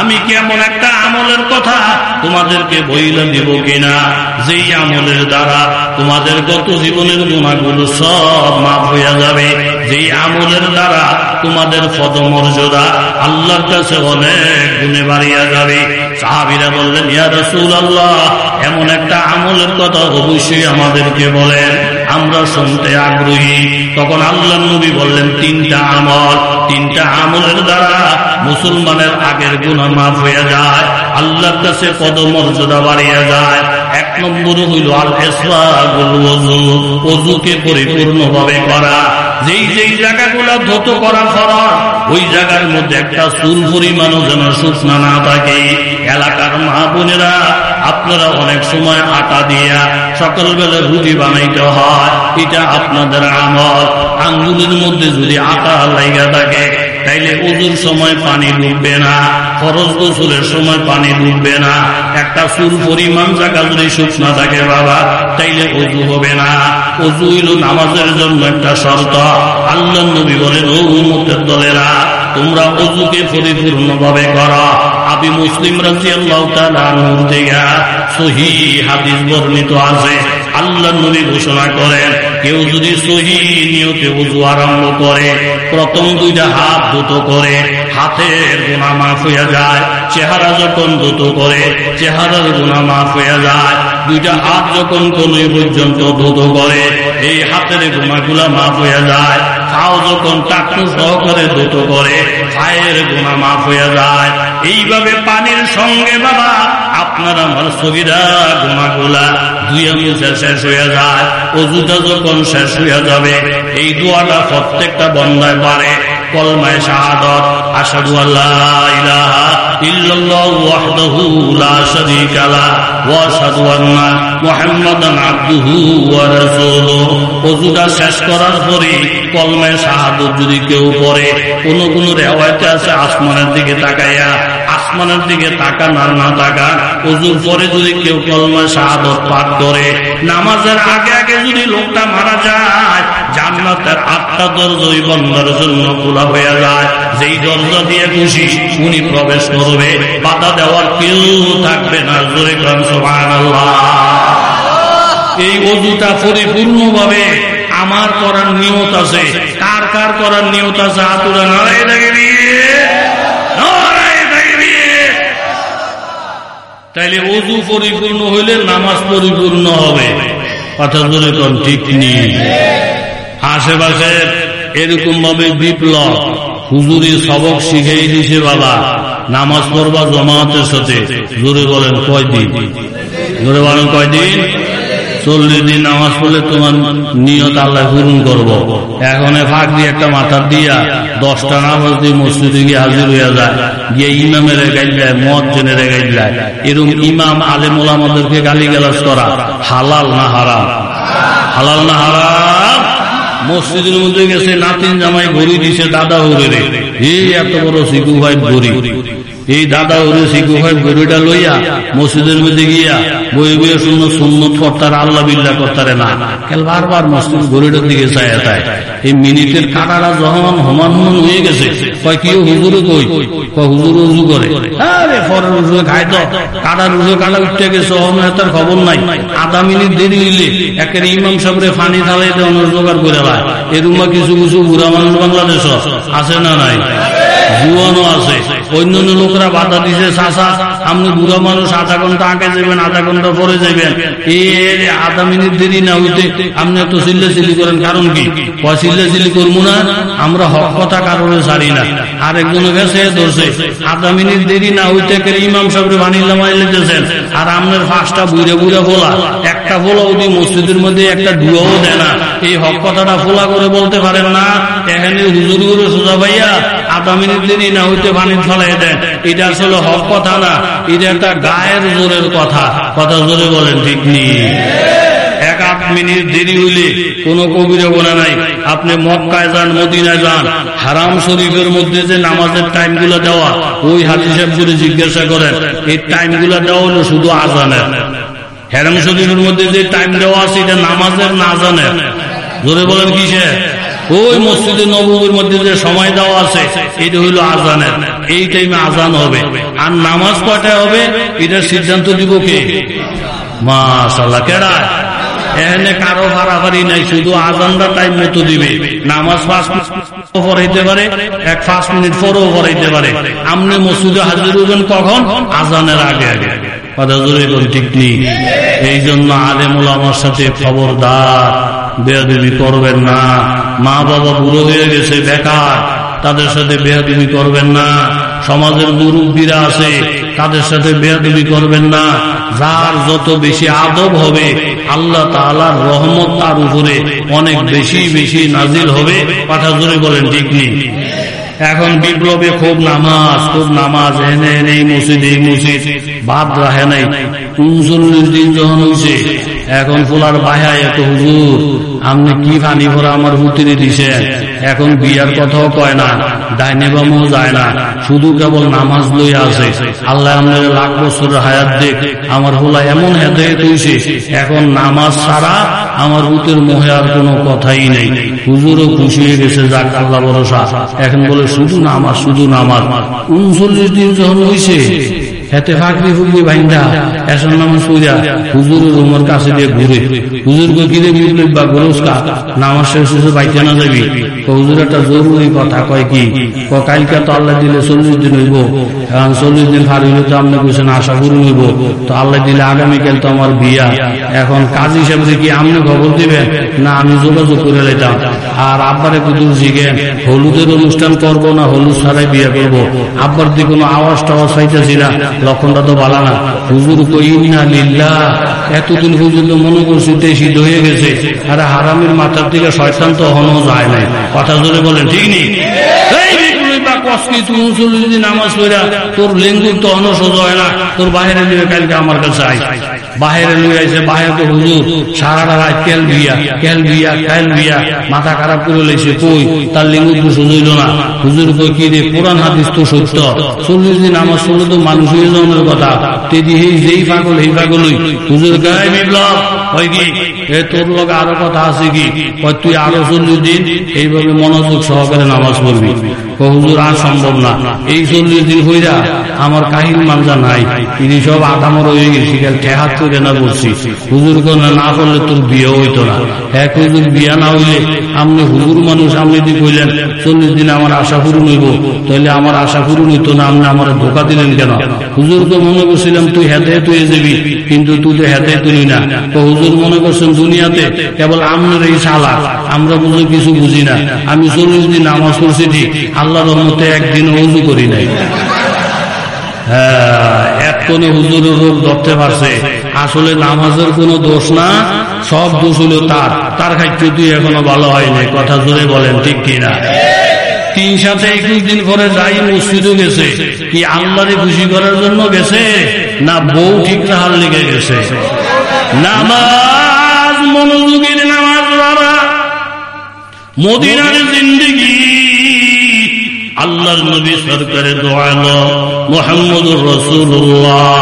আমি কি এমন একটা আমলের কথা তোমাদেরকে বইলে দিব কিনা? যেই আমলের দ্বারা তোমাদের গত জীবনের গুণাগুলো সব মাফ হইয়া যাবে। যেই আমলের দ্বারা তোমাদের পদমর্যাদা আল্লাহর কাছে অনেক গুণে বাড়িয়া যাবে। সাহাবিরা বললেন, ইয়া রসুল আল্লাহ এমন একটা আমলের কথা অবশ্যই আমাদেরকে বলেন। আমরা শুনতে আগ্রহী। তখন আল্লাহ নবী বললেন, তিনটা আমল, তিনটা আমলের দ্বারা মুসলমানের আগের গুণা মাফ হয়ে যায়, আল্লাহর কাছে পদমর্যাদা বাড়িয়ে যায়। এক নম্বর হইল আল অজু অজুকে পরিপূর্ণভাবে করা। যেই যেই জায়গাগুলো ধত করা ফরজ, ওই জায়গার মধ্যে একটা চুল পরিমাণও যেন শুকনা না থাকে। এলাকার মা বোনেরা, আপনারা অনেক সময় আটা দিয়া সকালবেলা রুটি বানাইতে হয়, এটা আপনাদের আমল। আঙ্গুলের মধ্যে যদি আটা লাইগা থাকে, তাইলে ওজুর সময় পানি ডুববে না। খরচ গোসলের সময় পানি ডুববে না। একটা চুল পরিমাণ জায়গা যদি শুকনা থাকে বাবা, তাইলে অজু হবে না। অজু হইল নামাজের জন্য একটা শর্ত। আল্লাহ নবী বলেন, ও উন্মতের দলেরা, তোমরা অজুকে পরিপূর্ণ ভাবে করো। আবি মুসলিম রাজি আল্লাহ থেকে সহি হাদিস বর্ণিত আছে। আল্লাহ নবী ঘোষণা করেন, কেউ যদি সহি নিয়তে উজু আরম্ভ করে, প্রথম দুইটা হাত দুটো করে হাতের গুণা মাফ হইয়া যায়, চেহারা যখন দুটো করে, চেহারার গুণা মাফ হয়ে যায়, দুইটা হাত যখন কোন পর্যন্ত দ্রুত করে, এই হাতের গুণাগুলা মাফ হয়ে যায়, খাও যখন টাকু সহকারে দ্রুত করে খায়ের গুণা মাফ হয়ে যায়। এইভাবে পানির সঙ্গে বাবা, আপনার আমার সবিরা গুণাগুলা দুই মুছে শেষ হয়ে যায়, অজুটা যখন শেষ হয়ে যাবে, এই দোয়াটা প্রত্যেকটা বন্ধায় পারে কলমায় শাহাদত ইলাহা ইল্লাল্লাহু ওয়াহদাহু লা শারীকা লা ওয়া আশহাদু আন্না মুহাম্মাদান আবদুহু ওয়া রাসূলুহু। ওযুটা শেষ করার পরে কলমায় শাহাদত যদি কেউ পড়ে, কোন কোন রেওয়ায়তে আছে আসমানের দিকে তাকাইয়া, আসমানের দিকে তাকা না না তাকা অজুর পরে যদি কেউ কলমায় শাহাদত পাঠ করে, নামাজের আগে আগে যদি লোকটা মারা যায় জান্নাতের আটটা দরজই বন্ধার জন্য খোলা হয়ে যায়। যেই দরজা দিয়ে খুশি, উনি প্রবেশ করবে। বাধা দেওয়ার কেউ থাকবে না। জোরে এই অজুটা পরিপূর্ণভাবে আমার করার নিয়ত আছে। কার কার করার নিয়ত আছে? হাতুরা নারায় দেখবি তাইলে অজু পরিপূর্ণ হইলে নামাজ পরিপূর্ণ হবে। কথা ধরে কোন, ঠিক নেই। আশেপাশে এরকম ভাবে বিপ্লব হুজুরি সবক শিখেই দিছে বাবা। নামাজ পড়বা জমাতের সাথে। জোরে বলেন, কয়দিন? জোরে বলেন, কয়দিন? চল্লিশ দিন নামাজ পড়লে তোমার নিয়ত আল্লাহ পূরণ করব। এখন ফাঁক দিয়ে একটা মাথা দিয়া দশটা নামাজ দিয়ে মসজিদে গিয়ে হাজির হয়ে যায়। গিয়ে ইমামের গাইল যায় মদ জেনে গাইল যায় এরকম ইমাম, আলেম ওলামাদেরকে গালি গালাজ করা হালাল না হারাম? হালাল না হারাম? মসজিদের মধ্যে গেছে, নাতিন জামাই ঘড়ি দিছে, দাদা হরে রে এই এত বড় শিকু ভাই ঘড়ি এই দাদা ওরে শিকু ভাই গরুটা লইয়া মসজিদের মধ্যে গিয়া বই বইয়ে শূন্য সুন্নত কর্তার, আল্লাহ বিল্লা কর্তারে না। বারবার মসজিদ গরুটার দিকে চায় এই মিনিটের কাটারা যখন হমান হয়ে গেছে, কয় কি কই? কয় হুজুর উজু করে। আরে তো। কাটার উজু কাটা উঠতে গেছে তার খবর নাই। আধা মিনিট দেরি হইলে একের ইমাম সাহেবের ফানি থালাইতে অনর জোগাড় করে এরুমা কিছু কিছু বুড়া মানুষ বাংলাদেশ আছে না নাই? জুয়ানো আছে। অন্যান্য লোকরা বাধা দিছে চাষা আপনি বুড়া মানুষ, আধা ঘণ্টা আগে যাবেন, আধা ঘণ্টা পরে যাবেন। এর আধা মিনিট দেরি না হইতে আপনি এত চিল্লে চিল্লি করেন, কারণ কি? চিল্লে চিল্লি করব না? আমরা হক কথা কারণে ছাড়ি না। আরেকজন গেছে ধরছে আধা মিনিট দেরি না হইতে ইমাম সাহেবের বানিল্লা মাই লেগেছেন। আর আপনার পাঁচটা বুড়ে বুড়ে ফোলা, একটা ফোলা ওদি মসজিদের মধ্যে, একটা ধুয়াও দেয় না। এই হক কথাটা ফোলা করে বলতে পারেন না। গায়ের জোরের কথা। কথা জোরে বলেন ঠিক এক মিনিট দেরি হইলে কোন নাই, আপনি মক্কায় যান, মদিনায় যান, হারাম শরীফের মধ্যে যে নামাজের টাইমগুলো দেওয়া, ওই হাতি সাহেব জিজ্ঞাসা করেন, এই টাইমগুলো দেওয়া শুধু আজানের। হেরাম শরীফের মধ্যে যে টাইম দেওয়া আছে, এটা নামাজের না আজানের। জোরে বলেন কিসে ওই মসজিদে নবীর মধ্যে যে সময় দেওয়া আছে, এটা হইল আজানের। এই টাইমে আজান হবে। আর নামাজ কটায় হবে, এটা সিদ্ধান্ত দিব কে? মাসাল্লাহ কেডা? এখানে কারও নাই, শুধু আজানটা টাইম মতো দিবে। নামাজ পড়াইতে পারে, এক পাঁচ মিনিট পরও পড়াইতে পারে। আমনে মসজিদে হাজির হবেন কখন? আজানের আগে আগে। কথা জোরে এই জন্য আলেমুল আমার সাথে খবরদার। বেয়াদবি করবেন না। মা বাবা বুড়ো হয়ে গেছে, বেকার। তাদের সাথে বেয়াদবি করবেন না। সমাজের মুরব্বীরা আছে, তাদের সাথে বেয়াদবি করবেন না। যার যত বেশি আদব হবে, আল্লাহ তালার রহমত তার উপরে অনেক বেশি বেশি নাজিল হবে। পাঠা করে বলেন, ঠিক নেই এখন বিপ্লবে খুব নামাজ খুব নামাজ এনে এনে মসজিদ, এই মসজিদ, বাদ রাখে নাই। উনচল্লিশ দিন যখন হয়েছে এখন ফুলার বাহায় এত হুজুর আপনি কি পানি ভরা আমার হুতিরে দিছে। এখন বিয়ার কথাও কয় না, ডাইনে বামও যায় না, শুধু কেবল নামাজ লই আছে। আল্লাহ আমাদের লাখ বছর হায়াত দেখ, আমার হোলা এমন হেদায়ত হয়েছে এখন নামাজ ছাড়া আমার হুতের মোহে আর কোনো কথাই নেই। হুজুরও খুশি হয়ে গেছে যাক আল্লাহ ভরসা। এখন বলে, শুধু নামাজ শুধু নামাজ। উনচল্লিশ দিন যখন হয়েছে একটা আল্লাহ দিলে এখন আগামীকাল তো আমার বিয়া। এখন কাজ হিসাবে কি আপনি খবর দিবেন না আমি যোগাযোগ করে লেতাম আর আব্বারে কুতুল জিগেন হলুদের অনুষ্ঠান করব না হলুদ ছাড়াই বিয়ে করব? আব্বার দিয়ে কোনো আওয়াজ টাওয়াজ পাইতেছি না। লক্ষণটা তো বালা না। হুজুর কই না, লিল্লা, এতদিন হুজুর তো মনে করছি দেশি হয়ে গেছে, আর হারামের মাথার দিকে শয়তান তো হনও যায় নাই। কথা ধরে বলেন, ঠিক নেই? নামাজ পড়া, তোর লেঙ্গুর তো অন সোজা হয় না। তোর বাহিরে নিয়ে কালকে আমার কাছে আই বাহিরে নিয়ে আইসে বাহিরে তো হুজুর, সারাটা রাত কেল বিয়া কেল বিয়া কেল বিয়া মাথা খারাপ করে লেছে কই? তার লিঙ্গুর তো সোজইল না। হুজুর কই কি রে, কোরআন হাদিস তো সত্য। চল্লিশ দিন আমার শুনলে তো মানুষ হয়ে যাওয়ার কথা। তেদি যেই পাগল এই পাগলই। হুজুর গায়ে বিপ্লব হয় কি? এ তোর লোক আরও কথা আছে কি? তুই আরও চল্লিশ দিন এইভাবে মনোযোগ সহকারে নামাজ পড়বি। হুজুর, আর সম্ভব না। এই চল্লিশ দিন হইরা আমার কাহিল মানজা নাই। তিনি সব আদামর হয়ে গেছি ঠেহাত করে না বলছি। হুজুর না করলে তোর বিয়ে হইতো না। এক হুজুর বিয়া না হইলে আপনি হুজুর মানুষ আপনি যদি কইলেন চল্লিশ দিন আমার আশা পূরণ হইব। তাহলে আমার আশা পূরণ হইতো না আপনি আমার ধোকা দিলেন কেন? হুজুরকে মনে করছিলাম তুই হেতে তুই যাবি কিন্তু তুই তো হেতে তুলি না। তো হুজুর মনে করছেন দুনিয়াতে কেবল আমনের এই সালা আমরা বুঝে কিছু বুঝি না। আমি চল্লিশ দিন নামাজ পড়ছি ঠিক আল্লাহর মতে একদিন উজু করি নাই। হ্যাঁ, কোন হুজুরের রোগ ধরতে পারছে। আসলে নামাজের কোনো দোষ না, সব দোষ হলো তার। তার খাদ্য তুই এখনও ভালো হয়নি, কথা জোরে বলেন, ঠিক কিনা? তিন সাথে একুশ দিন পরে যাই মসজিদও গেছে। কি আল্লাহরে খুশি করার জন্য গেছে, না বউ ঠিক রাহার লেগে গেছে? নামাজ, মনোযোগের নামাজ, বাবা। মদিনার জিন্দিগি আল্লাহর নবী সরকারের দোয়াল মোহাম্মদ রসুল্লাহ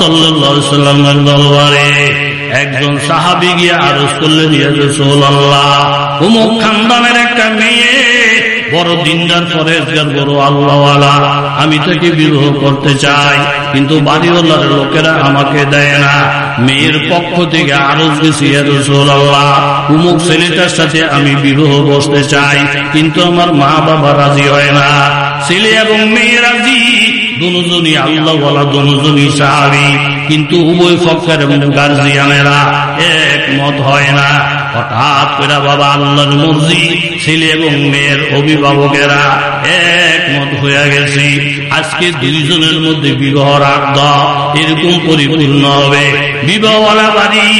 সাল্লাহ সাল্লামের দরবারে। একজন সাহাবি গিয়ে আরজ করলেন রসুল আল্লাহ উমুক খানদানের একটা মেয়ে, বড় দিনদার ফরেজগার বড় আল্লাহওয়ালা, আমি তাকে বিবাহ করতে চাই, কিন্তু বাড়িওয়ালার লোকেরা আমাকে দেয় না। মেয়ের পক্ষ থেকে আরও উমুক ছেলেটার সাথে আমি বিবাহ বসতে চাই, কিন্তু আমার মা বাবা রাজি হয় না। ছেলে এবং মেয়ে রাজি, দুজনই আল্লাহ বলা দুজনই সাহাবি, কিন্তু উভয় পক্ষের গার্জিয়ানেরা একমত হয় না। পরিপূর্ণ হবে। বিবাহওয়ালা বাড়ি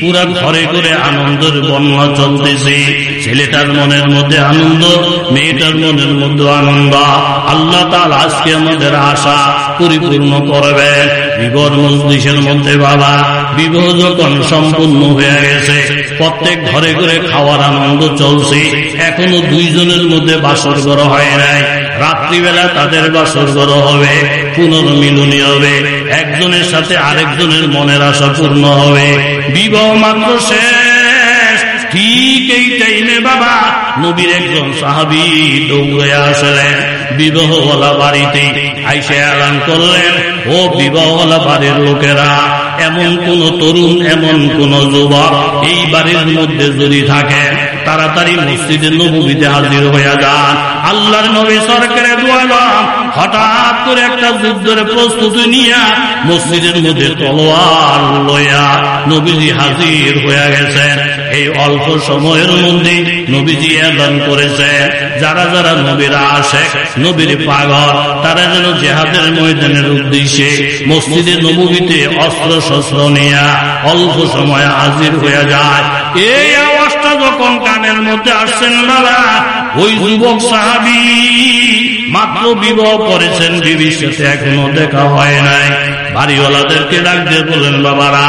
পুরা ঘরে করে আনন্দের বন্যা চলতেছে। ছেলেটার মনের মধ্যে আনন্দ, মেয়েটার মনের মধ্যে আনন্দ। আল্লাহ তাল আজকে আমাদের আশা পরিপূর্ণ করবে বিবর মজলিসের মধ্যে বাবা বিবাহ যখন সম্পূর্ণ হয়ে গেছে, প্রত্যেক ঘরে ঘরে খাওয়ার আনন্দ চলছে, এখনও দুইজনের মধ্যে বাসর ঘর হয় নাই। রাত্রিবেলা তাদের বাসর ঘর হবে, পুনর্মিলনী হবে, একজনের সাথে আরেকজনের মনের আশা পূর্ণ হবে। বিবাহ মাত্র শেষ, ঠিক এই টাইমে বাবা, নবীর একজন সাহাবি দৌড়ে আসলেন। বিবাহওয়ালা বাড়িতে আইসে এলান করলেন, ও বিবাহওয়ালা বাড়ির লোকেরা, এমন কোন তরুণ, এমন কোন যুবক এই বাড়ির মধ্যে যদি থাকে, তাড়াতাড়ি মসজিদের নবীতে হাজির হয়ে যান। আল্লাহর নবী সরকারের দোয়ালাম হঠাৎ করে একটা যুদ্ধের প্রস্তুতি নিয়ে মসজিদের মধ্যে তলোয়ার লইয়া নবীজি হাজির হয়ে গেছেন। এই অল্প সময়ের মধ্যে নবীজি এলান করেছে। যারা যারা নবীরা আসে নবীর পাগল, তারা যেন জেহাদের ময়দানের উদ্দেশ্যে মসজিদের নবীতে অস্ত্র শস্ত্র নিয়ে অল্প সময় হাজির হয়ে যায়। এই আওয়াজটা যখন কানের মধ্যে আসছেন বাবা ওই যুবক সাহাবি মাত্র বিবাহ করেছেন, বিবির সাথে এখনও দেখা হয় নাই। বাড়িওয়ালাদেরকে ডাক দিয়ে বললেন বাবারা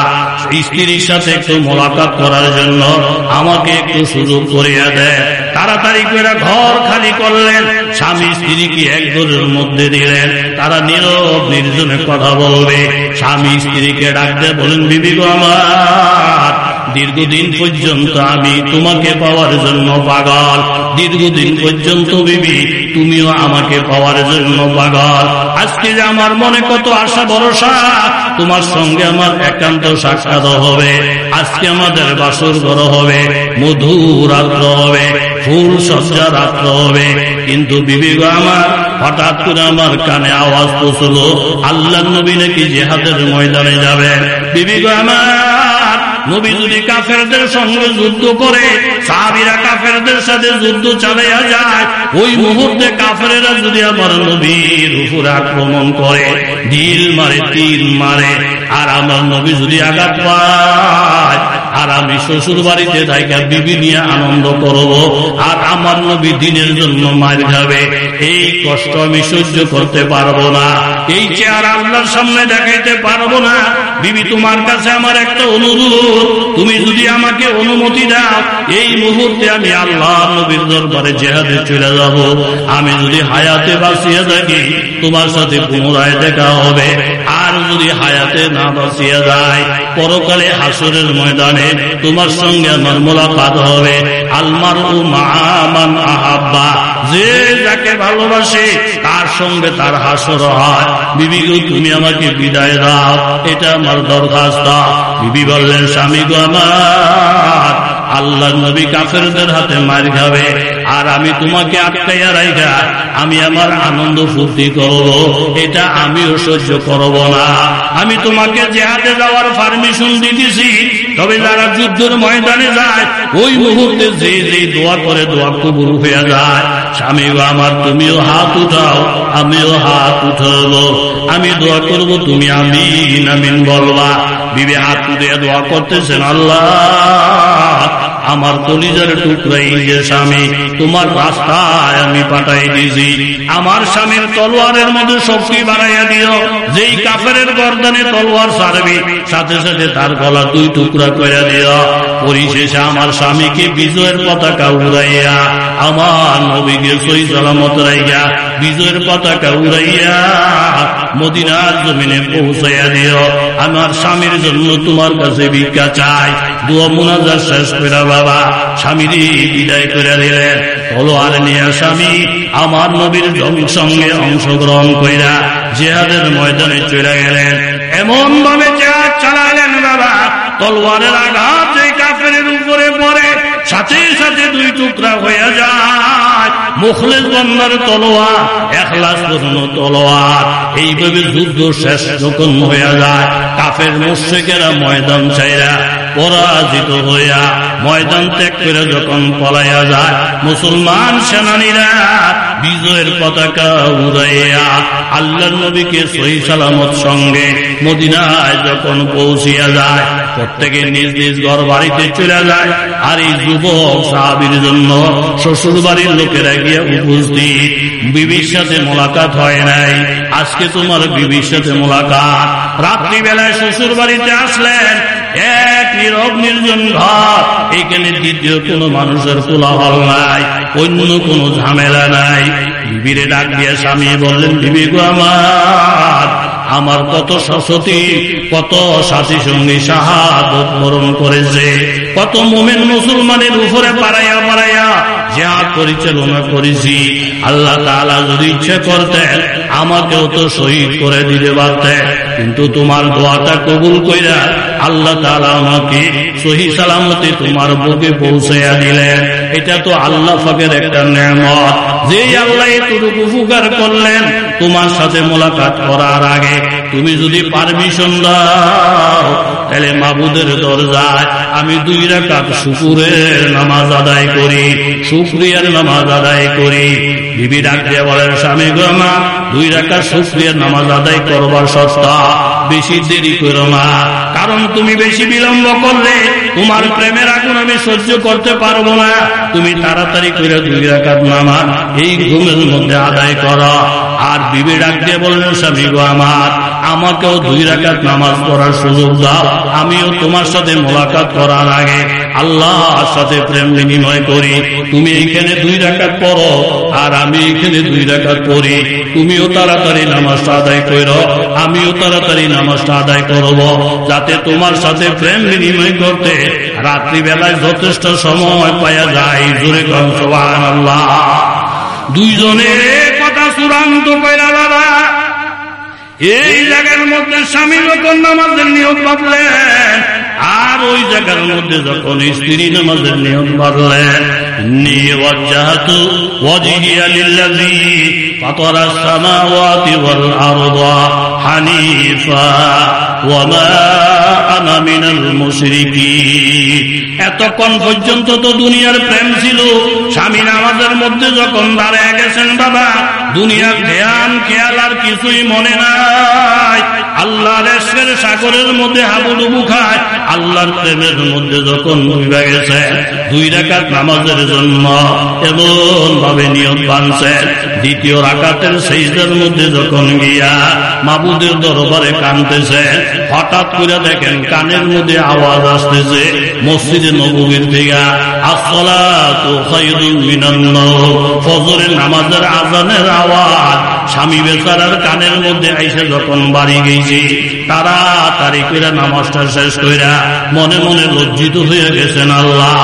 স্ত্রীর সাথে একটু মোলাকাত করার জন্য আমাকে একটু সুযোগ করিয়া দেয়। তাড়াতাড়ি করে ঘর খালি করলেন। স্বামী স্ত্রীকে একজনের মধ্যে দিলেন তারা নীরব নির্জনে কথা বলবে। স্বামী স্ত্রীকে ডাকতে বলেন বিবি আমার দীর্ঘদিন পর্যন্ত আমি তোমাকে পাওয়ার জন্য পাগল। দীর্ঘদিন পর্যন্ত বিবি, তুমিও আমাকে পাওয়ার জন্য পাগল। আজকে যে আমার মনে কত আশা, ভরসা, তোমার সঙ্গে আমার একান্ত সাক্ষাৎ হবে। আজকে আমাদের বাসর ঘর হবে মধু রাত্র হবে, ফুল সজ্জা রাত্র হবে। কিন্তু বিবেক আমার, হঠাৎ করে আমার কানে আওয়াজ পৌঁছল আল্লাহ নবী নাকি জেহাদের ময়দানে যাবে বিবেক আমার নবী যদি কাফেরদের সঙ্গে যুদ্ধ করে, সাহাবিরা কাফেরদের সাথে যুদ্ধ চালাইয়া যায়। ওই মুহূর্তে কাফেরেরা যদি আমার নবীর উপরে আক্রমণ করে ঢিল মারে, তীর মারে, আর আমার নবী যদি আঘাত পায়, আর আমি শ্বশুর বাড়িতে থাইকা বিবি নিয়ে আনন্দ করব, আর আমার নবী দিনের জন্য মার খাবে, এই কষ্ট আমি সহ্য করতে পারব না। এই চেয়ার আল্লাহর সামনে দেখাইতে পারব না। বিবি, তোমার কাছে আমার একটা অনুরোধ। তুমি যদি আমাকে অনুমতি দাও, এই মুহূর্তে আমি আল্লাহ নবীর দরবারে জেহাদে চলে যাব। আমি যদি হায়াতে বাঁচিয়ে থাকি, তোমার সাথে পুনরায় দেখা হবে। যদি হায়াতে না বাঁচিয়ে যায়, পরকালে হাসরের ময়দানে তোমার সঙ্গে আমার মোলাকাত হবে। আলমার ও মান আহাব্বা। যে যাকে ভালোবাসে, তার সঙ্গে তার হাসর হয়। বিবি তুমি আমাকে বিদায় দাও। এটা আমার দরখাস্ত। বিবি বললেন, স্বামী গো আমার আল্লাহ নবী কাফেরদের হাতে মার খাবে। আর আমি তোমাকে আটকাইয়া রাইখা, আমি আমার আনন্দ ফুর্তি করব, এটা আমিও সহ্য করব না। আমি তোমাকে জেহাদে যাওয়ার পারমিশন দিতেছি, তবে যারা যুদ্ধের ময়দানে যায়, ওই মুহূর্তে যে যে দোয়া করে দোয়া কবুল হয়ে যায়। স্বামী আমার, তুমিও হাত উঠাও, আমিও হাত উঠাবো। আমি দোয়া করব, তুমি আমিন আমিন বলবা। বিবে হাত উঠে দোয়া করতেছেন আল্লাহ। আমার কলিজার টুকরাই যে স্বামী, তোমার রাস্তায় আমি পাঠাই দিয়েছি। আমার স্বামীর তলোয়ারের মধ্যে শক্তি বাড়াইয়া দিও। যেই কাফের গর্দানে তলোয়ার সারবি, সাথে সাথে তার গলা দুই টুকরা করে দিও। পরিশেষে আমার স্বামীকে বিজয়ের পতাকা উড়াইয়া, আমার নবীকে সই সালামত রাইয়া বিজয়ের পতাকা উড়াইয়া মদিনার জমিনে পৌঁছাইয়া দিও। আমার স্বামীর জন্য তোমার কাছে ভিক্ষা চাই। দুয়া মুনাজার শেষ করে বাবা স্বামীর বিদায় করে দিলেন। তলোয়ার নিয়ে স্বামী, আমার নবীর সঙ্গে অংশগ্রহণ কইরা জেহাদের ময়দানে চলে গেলেন। এমন ভাবে জেহাদ চালালেন বাবা, তলোয়ারের আঘাত কাফের উপরে পড়ে সাথে সাথে দুই টুকরা হয়ে যায়। মুখলেস বন্দার তলোয়ার একলাস পূর্ণ তলোয়ার। এইভাবে যুদ্ধ শেষ যখন হয়ে যায়, কাফের মুশ্রিকেরা ময়দান চাইরা পরাজিত হইয়া ময়দান ত্যাগ করে যখন পলাইয়া যায়, মুসলমান সেনানীরা বিজয়ের পতাকা উড়াইয়া আল্লাহ নবীকে সহি সালামত সঙ্গে মদিনায় যখন পৌঁছিয়া যায় প্রত্যেকে নিজ নিজ ঘর বাড়িতে চলে যায়। আর এই যুবক সাহাবির জন্য শ্বশুর বাড়ির লোকেরা গিয়ে উপস্থিত। বিবির সাথে মোলাকাত হয় নাই। আজকে তোমার বিবির সাথে মোলাকাত। রাত্রিবেলায় শ্বশুর বাড়িতে আসলেন। এক নীরব নির্জন ঘর। এখানে দ্বিতীয় কোনো মানুষের কোলাহল নাই, অন্য কোনো ঝামেলা নাই। বিবিরে ডাক দিয়ে স্বামী বললেন, বিবি গো আমার আমার কত সরস্বতী, কত সাথী সঙ্গী শাহাদত মরণ করেছে, কত মোমেন মুসলমানের উপরে পাড়াইয়া পাড়াইয়া যা পরিচালনা করেছি। আল্লাহ তালা যদি ইচ্ছে করতেন, আমাকেও তো শহীদ করে দিতে পারতেন। কিন্তু তোমার দোয়াটা কবুল কইরা আল্লাহ তালা আমাকে সহি সালামতে তোমার বুকে পৌঁছাইয়া দিলেন। এটা তো আল্লাহ ফাঁকের একটা নেমত যে আল্লাহ এতটুকু উপকার করলেন, তোমার সাথে মোলাকাত করার আগে তুমি যদি পারমিশন দাও, তাহলে মাবুদের দরজায় আমি দুই রাকাত শুকুরের নামাজ আদায় করি, শুক্রিয়ার নামাজ আদায় করি। বিবি ডাক বলেন, স্বামী গমা দুই রাকাত শুক্রিয়ার নামাজ আদায় করবার সস্তা বেশি দেরি করো না। কারণ তুমি বেশি বিলম্ব করলে তোমার প্রেমের আগুন আমি সহ্য করতে পারব না। তুমি তাড়াতাড়ি করে দুই রাখা নামা এই ঘুমের মধ্যে আদায় করো। আর বিবে ডাক দিয়ে বললেন, স্বামী গো আমার আমাকেও দুই রাকাত নামাজ পড়ার সুযোগ দাও। আমিও তোমার সাথে মোলাকাত করার আগে আল্লাহর সাথে প্রেম বিনিময় করি। তুমি এইখানে দুই রাকাত পড়ো আর আমি এখানে দুই রাকাত পড়ি। তুমিও তাড়াতাড়ি নামাজটা আদায় করো, আমিও তাড়াতাড়ি নামাজটা আদায় করব, যাতে তোমার সাথে প্রেম বিনিময় করতে রাত্রিবেলায় যথেষ্ট সময় পাওয়া যায়। জোরে কনসবান আল্লাহ দুইজনে কথা চূড়ান্ত কইরা দাদা এই জায়গার মধ্যে স্বামী যখন নামাজের নিয়ম বাঁধলেন, আর ওই জায়গার মধ্যে যখন স্ত্রী নামাজের নিয়ম মুশরিকিন। এতক্ষণ পর্যন্ত তো দুনিয়ার প্রেম ছিল। স্বামী নামাজের মধ্যে যখন দাঁড়ায় গেছেন, বাবা দুনিয়ার ধ্যান, খেয়াল আর কিছুই মনে নাই। আল্লাহর এসের সাগরের মধ্যে হাবুডুবু খায়। আল্লাহর প্রেমের মধ্যে যখন ডুবে গেছে, দুই রাকাত নামাজের জন্য এমন ভাবে নিয়ম বানছেন দ্বিতীয় রাকাতের সেইদের মধ্যে যখন গিয়া মাবুদের দরবারে কানতেছে, হঠাৎ করে দেখেন কানের মধ্যে আওয়াজ আসতেছে, মসজিদে নবীর দিঘা আসলা তো ফজরের নামাজের আজানের আওয়াজ স্বামী বেচারার কানের মধ্যে আইসে যখন বাড়ি গেছি তাড়াতাড়ি করে নামাজটা শেষ কইরা মনে মনে লজ্জিত হয়ে গেছেন আল্লাহ।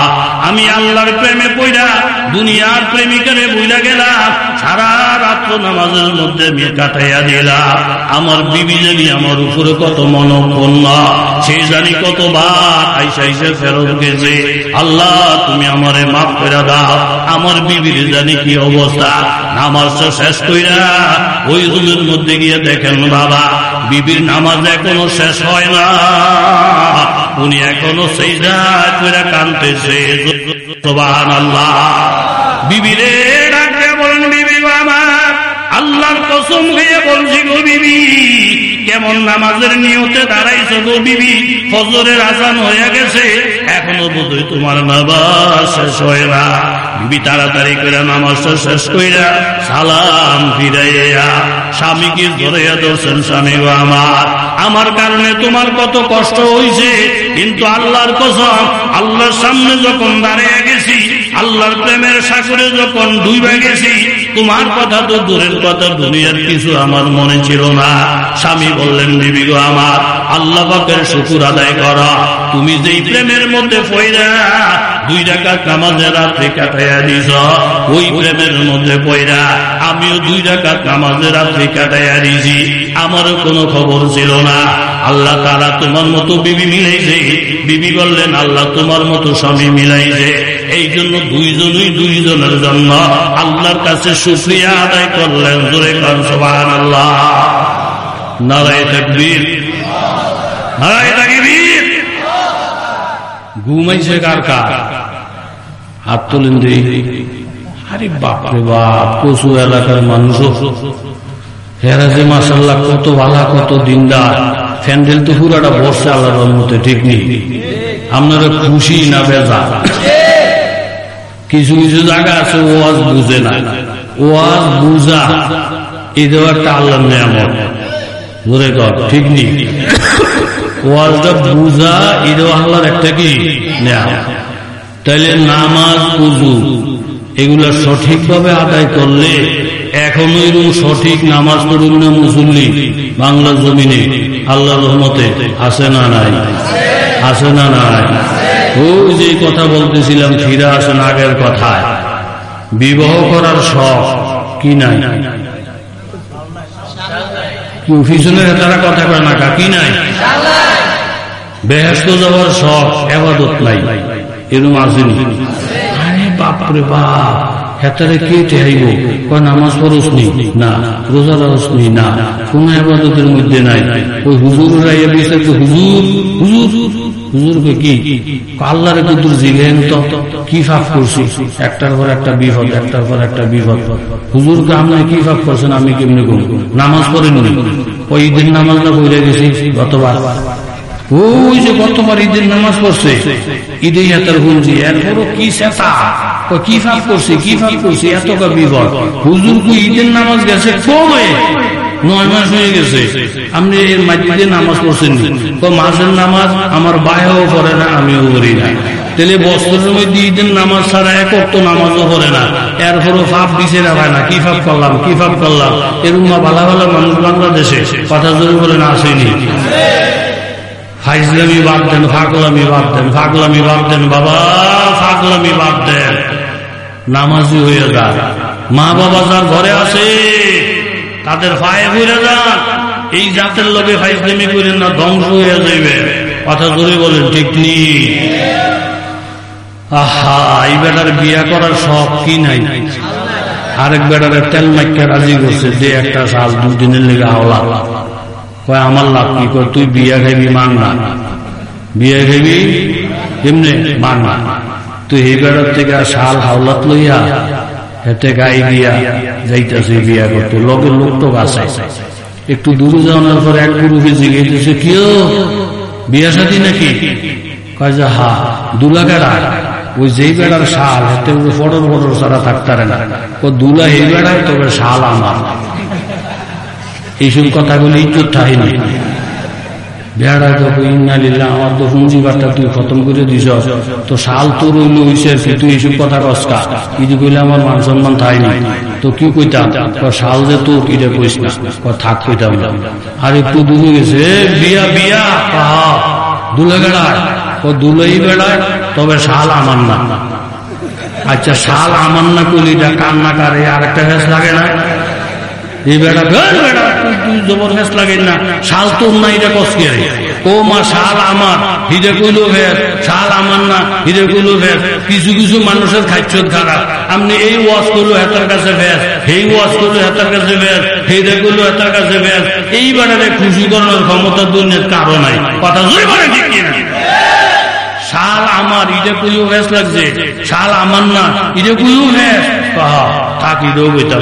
আমি আল্লাহর প্রেমে পইরা, দুনিয়ার প্রেমিকারে বইলা গেলাম, সারা রাত্র নামাজের মধ্যে মেয়ে কাটাইয়া দিলাম। আমার বিবি জানি আমার উপরে কত মনক্ষণ সে জানি কতবার আইসা আইসে ফেরত গেছে। আল্লাহ, তুমি আমারে মাফ করে দাও, আমার বিবির জানি কি অবস্থা। নামাজটা শেষ কইরা ওই রুমের মধ্যে গিয়ে দেখেন বাবা, বিবির নামাজ এখনও শেষ হয় না। উনি এখনও সেই করে কানতেছে। আল্লাহ বিবিরে ডাকতে বলেন, বিবি আমার, আল্লাহর কসম হয়ে বলছি গো বিবি, কেমন নামাজের নিয়তে দাঁড়াইছো গো বিবি? ফজরের আজান হয়ে গেছে। এখনও বোধহয় তোমার নামাজ শেষ হয় না। বিবি তাড়াতাড়ি করে নামাজটা শেষ কইরা সালাম ফিরাইয়া স্বামীকে ধরাইয়া ধরছেন, স্বামী আমার আমার কারণে তোমার কত কষ্ট হয়েছে কিন্তু আল্লাহর কসম, আল্লাহর সামনে যখন দাঁড়িয়ে গেছি, আল্লাহর প্রেমের সাগরে যখন ডুবে গেছি তোমার কথা তো দূরের কথা, দুনিয়ার কিছু আমার মনে ছিল না। স্বামী বললেন, বিবি গো আমার, আল্লাহ বাকের শুকুর আদায় করা। তুমি যেই প্রেমের মধ্যে পয়রা দুই ডাকাত নামাজের রাত্রে কাটাইয়া দিছ, ওই প্রেমের মধ্যে পয়রা আমিও দুই ডাকাত নামাজের রাত্রে কাটাইয়া দিছি। আমারও কোনো খবর ছিল না। আল্লাহ তারা তোমার মতো বিবি মিলাইছে। বিবি বললেন, আল্লাহ তোমার মতো স্বামী মিলাইছে। এই জন্য দুইজনই দুইজনের জন্য আল্লাহর কাছে সুক্রিয়া আদায় করলেন। জোরে কান সবান আল্লাহ নারায় তকবীর। নারায় তকবীর। ঘুমাইছে কার কার? হাত আরে বাপরে বাপ, কচু এলাকার মানুষ। হেরা যে মাসাল্লাহ কত ভালা কত দিনদার। ফ্যান্ডেল তো পুরাটা বর্ষা আল্লাহর মতো ঠিক নেই। আপনারা খুশি না বেজা কিছু কিছু জায়গা আছে, ওয়াজ বুঝে না। ওয়াজ বুঝা এই দেওয়ারটা আল্লাহ নেয়ামত। ধরে কর, ঠিক নেই ওয়াজটা বুঝা দেওয়া আল্লাহর একটা কি নেয়া তাইলে নামাজ, উজু, এগুলা সঠিকভাবে আদায় করলে এখনও এরকম সঠিক নামাজ পড়ুন না মুসল্লি বাংলা জমিনে আল্লাহ রহমতে আসে না নাই? আসে না নাই? ওই যে কথা বলতেছিলাম, ফিরে আসুন আগের কথায়। বিবাহ করার শখ কি নাই? পিছনে তারা কথা কয় না কি নাই? বেহেস্ত যাওয়ার শখ এবাদত নাই। এরম আসেনি। বাপরে বাপ। হেতারে কে টেহাইব নামাজ পড়স নি না। রোজা রাস নি না। কোন আবাদতের মধ্যে নাই। ওই হুজুর রাইয়া দিয়েছে হুজুর হুজুর। হুজুরকে কি? আল্লাহরে কুদুর জিলেন তো? কি ফাঁক করছি? একটার পর একটা বিপদ, একটার পর একটা বিপদ। হুজুরকে আপনি কি ফাঁক করছেন? আমি কেমনি করি নামাজ পড়েননি ওই ঈদের নামাজ না বইলে গেছি গতবার। ওই যে গতবার ঈদের নামাজ পড়ছে, ঈদে হাতার হুলছি এরপরও কি সেটা কি ফাঁক করছে, কি ফাঁক এত বিপদ হুজুর কু ঈদের নামাজ গেছে? নয় মাস হয়ে গেছে। আপনি এর নামাজ পড়ছেন তো মাসের নামাজ আমার বাহেও পড়ে না, আমিও করি না। তাহলে বস্ত্রের মধ্যে ঈদের নামাজ ছাড়া এক নামাজও পড়ে না। এরপরও ফাপ দিছে না ভাই না, কি ফাপ করলাম, কি ফাপ করলাম? এরকম ভালো ভালো মানুষ বাংলাদেশে কথা জোরে বলে না আসেনি। ফাইজলামি বাদ দেন ফাগলামি বাদ দেন ফাগলামি বাদ দেন, বাবা ফাগলামি বাদ দেন। নামাজি হয়ে যান। মা বাবা যার ঘরে আছে, তাদের ফায়ে ঘুরে যান। এই জাতের লোকে ফাইজলামি করেন না, ধ্বংস হয়ে যাইবে। কথা ধরে বলেন, ঠিক নি? আহা, এই বেটার বিয়া করার শখ কি নাই? আরেক বেটারে তেল মাইকে রাজি করছে, যে একটা সাল দুদিনের লেগে হাওলা। আমার লাভ কি কয় তুই বিয়া খাবি মান না। বিয়া খাবি এমনি মান না। তুই এই বেড়ার থেকে শাল হাওলাত লইয়া হেতে গাই দিয়া যাইতেছে বিয়া করতে। লোকের লোক তো গাছে একটু দূরে যাওয়ার পর এক গুরুকে জিজ্ঞেস কেউ বিয়া সাথী নাকি? যে, হা দুলা বেড়া ওই যেই বেড়ার শাল হেতে ফটর ফটর সারা থাকতারে না। ও দুলা এই বেড়ায় তবে শাল আমার এইসব কথাগুলি ইজ্জত থাকেনি বেড়া যখন ইন্নালিল্লা আমার তো পুঁজি বার্তা তুই খতম করে দিস তো শাল তোর রইল হইছে তুই এইসব কথা কসকা ইদি কইলে আমার মান সম্মান থাইনি। তো কি কইতাম? শাল যে তোর, এটা কইস না। থাক কইতাম আর একটু দূরে গেছে, বিয়া বিয়া দুলে বেড়ায়। ও দুলেই বেড়ায়, তবে শাল আমার না। আচ্ছা শাল আমার না কলিটা কান্না কারে আর একটা হেস লাগে না। এই বেড়া বেড়া তুই জবরদস্ত লাগে না। শাল তোর না, এটা কসকে ও মা, শাল আমার। হিরে কইলো ভেদ, শাল আমার না, হিরে কইলো ভেদ। কিছু কিছু মানুষের খাচ্ছ খারাপ আপনি এই ওয়াশ করল হেতার কাছে ভেদ এই ওয়াশ করল হেতার কাছে ভেদ, হিরে কইলো হেতার কাছে ভেদ। এই বেড়ারে খুশি করার ক্ষমতা দুনিয়ার কারও নাই। কথা মানে ঠিক কিনা? শাল আমার, ইটা কইও ভেস লাগছে। শাল আমার না, ইটা কইও ভেস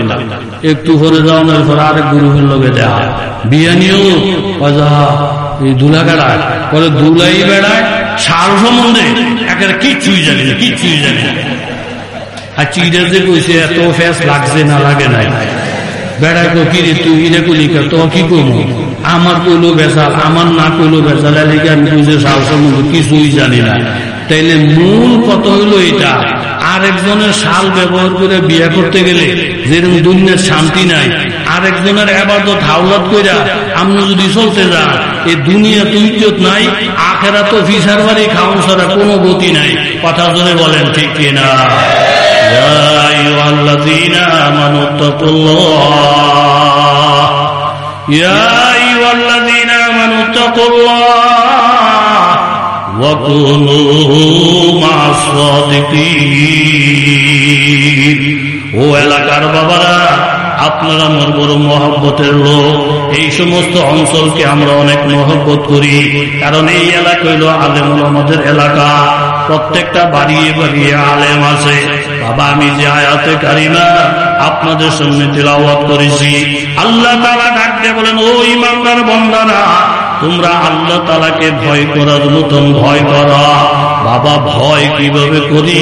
না। একটু করে যাওয়ানোর পর আরেক গুরুহের লোকে দেওয়া বিয়া নিয়েও এই দুলা বেড়ায়। পরে দুলাই বেড়ায়, শাল সম্বন্ধে কিচ্ছুই জানি না, কিচ্ছুই জানি না। আর চিড়ে যে কইছে, এত ফ্যাস লাগছে না, লাগে নাই। বেড়ায় কো কি রে তুই ইরে কইলি তো কি করব আমার কইলো বেসাল আমার না কইলো বেসাল এদিকে আমি কিছুই জানি না। তাইলে মূল কত হইল এটা আরেকজনের শাল ব্যবহার করে বিয়ে করতে গেলে যেরকম দুনিয়ার শান্তি নাই, আরেকজনের আবাদত হাওলাত কইরা আপনি যদি চলতে যান, এ দুনিয়া তো নাই আখেরা তো ফিসার বাড়ি খাওয়ান ছাড়া কোনো গতি নাই। কথা ধরে বলেন, ঠিক কিনা? يا يا أيها الذين آمنوا اتقوا الله وكونوا مع الصادقين ও এলাকার বাবারা আপনারা আমার বড় মহব্বতের লোক এই সমস্ত অঞ্চলকে আমরা অনেক মহব্বত করি কারণ এই এলাকা হইল আলেম আমাদের এলাকা প্রত্যেকটা বাড়িয়ে বাড়িয়ে আলেম আছে বাবা আমি যে আয়াতে কারিমা আপনাদের সামনে তেলাওয়াত করেছি। আল্লাহ তারা ডাকতে বলেন, ও ইমানদার বন্দারা, তোমরা আল্লাহ তালাকে ভয় করার মতন ভয় করা। বাবা, ভয় কীভাবে করি?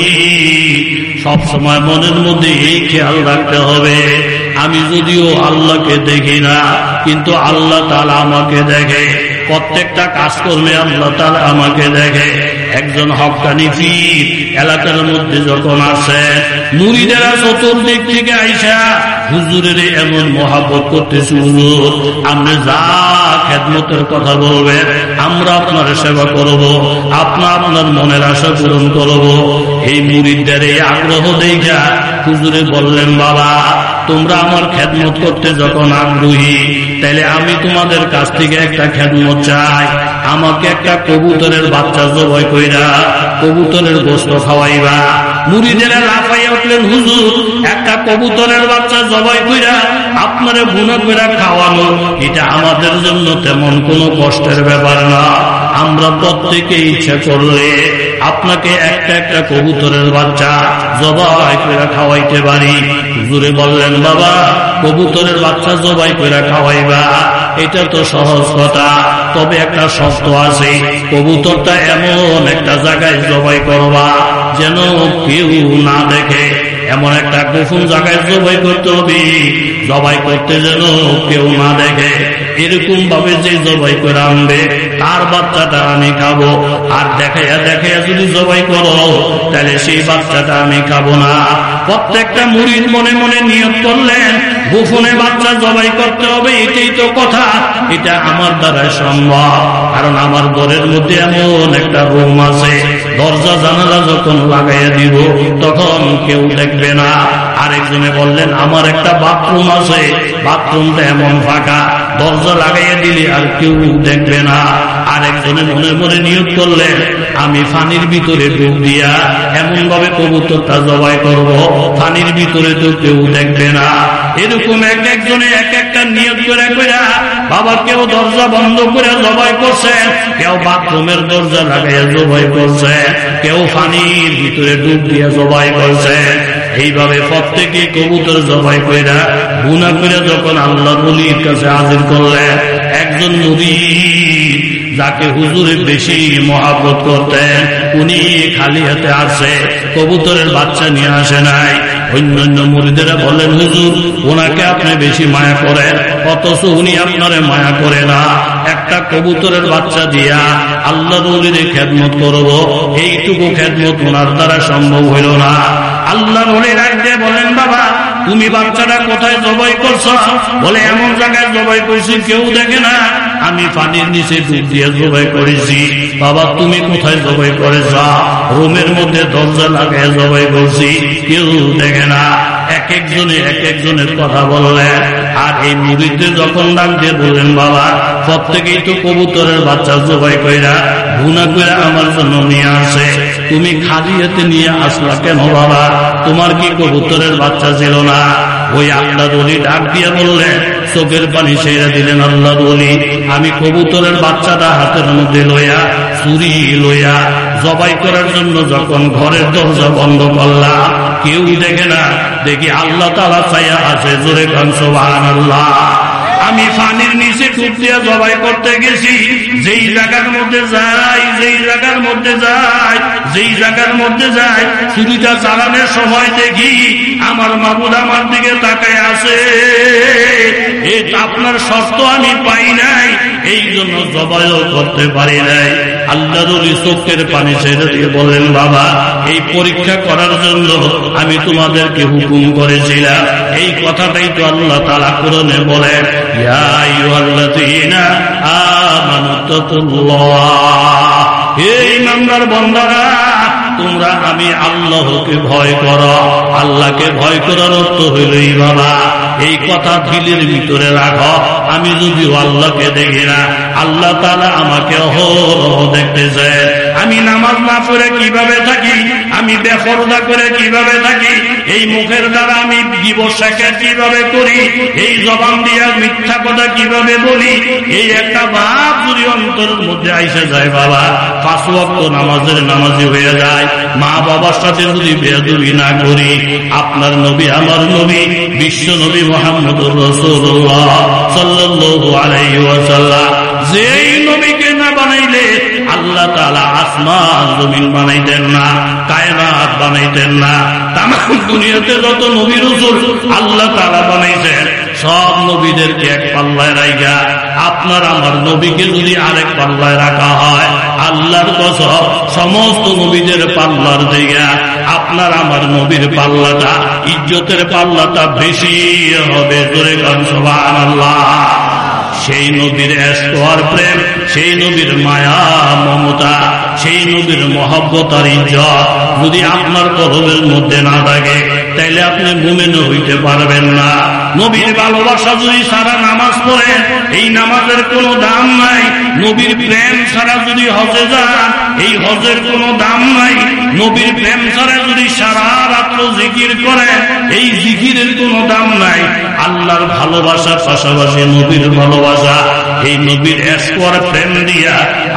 সব সময় মনের মধ্যে এই খেয়াল রাখতে হবে। আমি যদিও আল্লাহকে দেখি না, কিন্তু আল্লাহ তালা আমাকে দেখে। প্রত্যেকটা কাজকর্মে আল্লাহ তালা আমাকে দেখে। একজন হকানি ফির এলাকার মধ্যে যখন আসে, মুড়িদেরা চতুর্দিক থেকে আইসা হুজুরের এমন মহাবত করতে শুরু আপনি যা খেদমতের কথা বলবেন, আমরা আপনার সেবা করব আপনার আপনার মনের আশা পূরণ করব। এই মুড়িদের এই আগ্রহ দেখা হুজুরে বললেন, বাবা তোমরা আমার খেদমত করতে যখন আগ্রহী তাইলে আমি তোমাদের কাছ থেকে একটা খেদমত চাই। আমাকে একটা কবুতরের বাচ্চা জবাই কইরা কবুতরের গোস্ত খাওয়াইবা। মুড়িদেরা লাফাইয়া উঠলেন হুজুর, একটা কবুতরের বাচ্চা জবাই কইরা আপনারে বুনা কইরা খাওয়ানো, এটা আমাদের জন্য তেমন কোনো কষ্টের ব্যাপার না। আমরা প্রত্যেকে ইচ্ছা করলে আপনাকে একটা একটা কবুতরের বাচ্চা জবাই করে খাওয়াইতে পারি। হুজুরে বললেন, বাবা, কবুতরের বাচ্চা জবাই করে খাওয়াইবা, এটা তো সহজ কথা। তবে একটা শর্ত আছে, কবুতরটা এমন একটা জায়গায় জবাই করবা যেন কেউ না দেখে। এমন একটা গোপন জায়গায় জবাই করতে হবে, জবাই করতে যেন কেউ না দেখে। এরকম ভাবে যে জবাই করে আনবে তার বাচ্চাটা আমি খাব। আর দেখাইয়া দেখাইয়া যদি জবাই করো, তাহলে সেই বাচ্চাটা আমি খাব না। প্রত্যেকটা মুড়ির মনে মনে নিয়োগ করলেন, গোপনে বাচ্চা জবাই করতে হবে, এটাই তো কথা। এটা আমার দ্বারা সম্ভব। কারণ আমার ঘরের মধ্যে এমন একটা রুম আছে। দরজা জানালা যখন লাগাইয়া দিব, তখন কেউ দেখবে না। আরেকজনে বললেন, আমার একটা বাথরুম আছে। বাথরুমটা এমন ফাঁকা। দরজা লাগাইয়া দিলে আর কেউ দেখবে না। আর আরেকজনে মনে মনে নিয়োগ করলেন আমি ফানির ভিতরে ডুব দিয়া এমন ভাবে কবুতরটা জবাই করব। ফানির ভিতরে তো কেউ দেখবে না। এরকম এক একজনে এক একটা নিয়োগ করে করে বাবা কেউ দরজা বন্ধ করে জবাই করছে, কেউ বাথরুমের দরজা লাগাইয়া জবাই করছে, কেউ ফানির ভিতরে ডুব দিয়া জবাই করছে। এইভাবে প্রত্যেকে কবুতর জবাই কইরা গুনা করে যখন আল্লাহ বলির কাছে হাজির করলেন, একজন নদী যাকে হুজুরে বেশি মহাব্বত করতেন, উনি খালি হাতে আসে কবুতরের বাচ্চা নিয়ে আসে নাই। অন্যান্য মুড়িদেরা বলেন, হুজুর, ওনাকে আপনি বেশি মায়া করেন, অথচ উনি আপনারে মায়া করে না। একটা কবুতরের বাচ্চা দিয়া আল্লাহ নদীর খেদমত করব, এইটুকু খেদমত ওনার দ্বারা সম্ভব হইল না। আল্লাহ নদী রাখতে বলেন, বাবা, তুমি বাচ্চাটা কোথায় জবাই করছ? বলে, এমন জায়গায় জবাই করছি, কেউ দেখে না। আমি পানির নিচে ডুব দিয়ে জবাই করেছি। বাবা, তুমি কোথায় জবাই করেছ? রুমের মধ্যে দরজা লাগাই জবাই করছি। কেউ দেখে না। এক একজনে এক একজনের কথা বললেন আর এই মুড়িতে যখন ডাক দিয়ে বললেন, বাবা, প্রত্যেকেই তো কবুতরের বাচ্চা জবাই কইরা গুনা করে আমার জন্য নিয়ে আসে। তুমি খালি হাতে নিয়ে আসলা কেন বাবা? তোমার কি কবুতরের বাচ্চা ছিল না? ওই আল্লাহ বলি ডাক দিয়ে বললেন চোখের পানি সেরা দিলেন আল্লাহ বলি আমি কবুতরের বাচ্চাটা হাতের মধ্যে লইয়া চুরি লইয়া জবাই করার জন্য যখন ঘরের দরজা বন্ধ করলাম, কেউ দেখে না। দেখি আল্লাহ তালা চাইয়া আছে। জোরে খান সোহান আল্লাহ আমি পানির নিচে ডুব দিয়ে জবাই করতে গেছি। যেই জায়গার মধ্যে যাই যেই জায়গার মধ্যে যাই যেই জায়গার মধ্যে যাই চুরিটা চালানোর সময় দেখি আমার মাবুদ আমার দিকে তাকায় আছে। আপনার শর্ত আমি পাই নাই, এই জন্য জবাইও করতে পারি নাই। আল্লাহ চোখের পানি ছেড়ে দিয়ে বলেন, বাবা, এই পরীক্ষা করার জন্য আমি তোমাদেরকে হুকুম করেছিলাম। এই কথাটাই তো আল্লাহ তালা করণে বলেন এই নাম্বার বন্ধারা তোমরা আমি আল্লাহকে ভয় কর। আল্লাহকে ভয় করার অর্থ হইলই বাবা এই কথা দিলের ভিতরে রাখো। আমি যদি আল্লাহকে দেখি না, আল্লাহ তালা আমাকে অহরহ দেখতেছে। আমি নামাজ না পড়ে কীভাবে থাকি? আমি বেফরদা করে কীভাবে থাকি? এই মুখের দ্বারা আমি দিবসাকে কীভাবে করি? এই জবান দিয়া মিথ্যা কথা কীভাবে বলি? এই একটা ভাব যদি অন্তরের মধ্যে আইসে যায়, বাবা, পাঁচ ওয়াক্ত নামাজের নামাজি হয়ে যায়। মা বাবার সাথে যদি বেদুরি না করি, আপনার নবী, আমার নবী, বিশ্ব নবী মোহাম্মদ রসুল্লাহ সাল্লাহ আলাই যেই নবীকে না বানাইলে আল্লাহ তালা আসমান জমিন বানাইতেন না, কায়নাত বানাইতেন না। তাম দুনিয়াতে যত নবী রসুল আল্লাহ তালা বানাইছেন, সব নবীদেরকে এক পাল্লায় রাইগা আপনার আমার নবীকে যদি আরেক পাল্লায় রাখা হয়, আল্লাহর কসম সমস্ত নবীদের পাল্লার জায়গা আপনার আমার নবীর পাল্লাটা ইজ্জতের পাল্লাটা বেশি হবে। জোরে গান সবান আল্লাহ সেই নবীর স্তর প্রেম, সেই নবীর মায়া, মমতা, সেই নবীর মহব্বত আর ইজ্জত যদি আপনার কলমের মধ্যে না থাকে, তাইলে আপনি মুমেন হইতে পারবেন না। নবীর ভালোবাসা যদি সারা নামাজ পড়ে, এই নামাজের কোনো দাম নাই। নবীর প্রেম ছাড়া যদি হজে যান, এই হজের কোনো দাম নাই। নবীর প্রেম ছাড়া যদি সারা রাত্র জিকির করে, এই জিকিরের কোনো দাম নাই। আল্লাহর ভালোবাসার পাশাপাশি নবীর ভালোবাসা, এই নবীর এসপর প্রেম দিয়া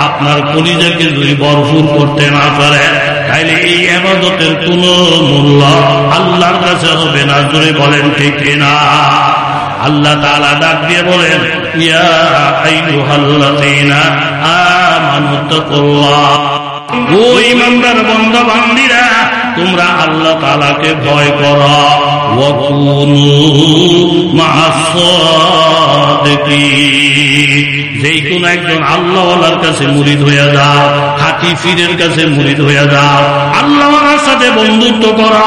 আপনার কলিজাকে যদি ভরপুর করতে না পারে তাইলে এই আবাদতের কোন মূল্য আল্লাহর কাছে হবে না? জোরে বলেন, ঠিক না আল্লাহ তালা ডাক দিয়ে বলেন, ইয়া আইয়ুহাল্লাযীনা আমানু তাকুল্লাহ। ও ইমানদার বন্ধ বান্দিরা তোমরা আল্লাহ তালাকে ভয় কর। যেই কোন একজন আল্লাহওয়ালার কাছে মুরিদ হইয়া যাও হাতি ফিরের কাছে মুরিদ হইয়া যাও আল্লাহওয়ালার সাথে বন্ধুত্ব করা,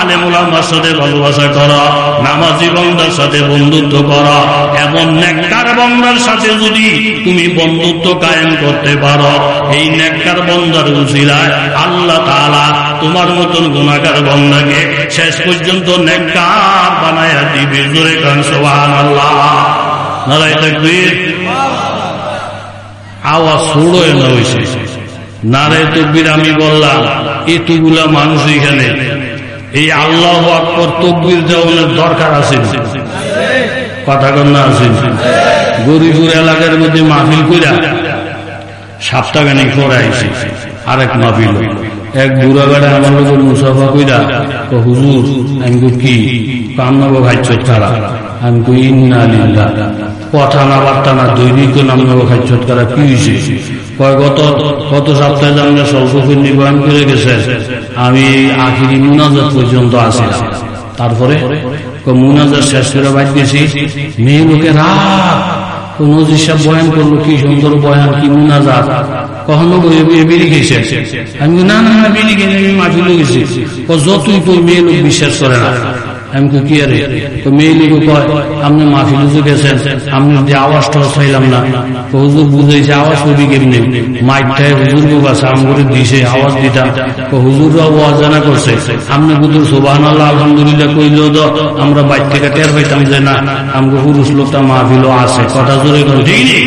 আলেমুলামার সাথে ভালোবাসা করা, নামাজি বন্দার সাথে বন্ধুত্ব করা, এমন নেককার বন্দার সাথে যদি তুমি বন্ধুত্ব কায়েম করতে পারো, এই নেককার বন্দার উচিলায় আল্লাহ তালা তোমার মতন গুণাকার বন্দাকে শেষ পর্যন্ত নেককার বানায়া দিবে। জোরে কান সোহান আল্লাহ নারায় আওয়াজ ছোড়ো না হয়েছে নারায় তকবির আমি বললাম, এতগুলা মানুষ এখানে। এই আল্লাহ আকবর তকবির দেওয়ানোর দরকার আছে। কথা কন্যা আছে। গরিপুর এলাকার মধ্যে কইরা সাতটাখানি করাইছে আরেক মাহফিল। এক বুড়া গাড়ে আমার মুসাফা কইরা তো হুজুর, আমি কি? খাইছ তারা? আমি কই, ইন্না কথা না বার্তা না দৈনিক নামনাগো খাইছ তারা, কি হয়েছে সপ্তাহে আমরা নির্বাহন করে গেছে, আমি আখিরি পর্যন্ত তারপরে মুনাজাত শেষ করে বাদ দিয়েছি। মেয়ে লোকের রাত নজির বয়ান করল, কি সুন্দর বয়ান, কি মুনাজাত। কখনো বেরিয়ে গেছে। আমি না না বেরিয়ে গেলে আমি মাফিলে গেছি যতই তো মেয়ে লোক বিশ্বাস করে না। আমি কি আরে তো মেয়ে লোক কয় আপনি মাফিলে যে গেছেন আপনি যে আওয়াজটা না। তো হুজুর বুঝাইছে আওয়াজ করবি কেমনি? মাইকটায় হুজুর গাছ দিছে আওয়াজ দিতাম তো হুজুররা অজানা করছে আপনি বুধুর সোবাহান আল্লাহ আলহামদুলিল্লাহ কইলেও তো আমরা বাইর থেকে টের পাইতাম যে না আমাকে পুরুষ লোকটা মাহফিলও আছে। কথা জোরে কোন। ঠিক নেই।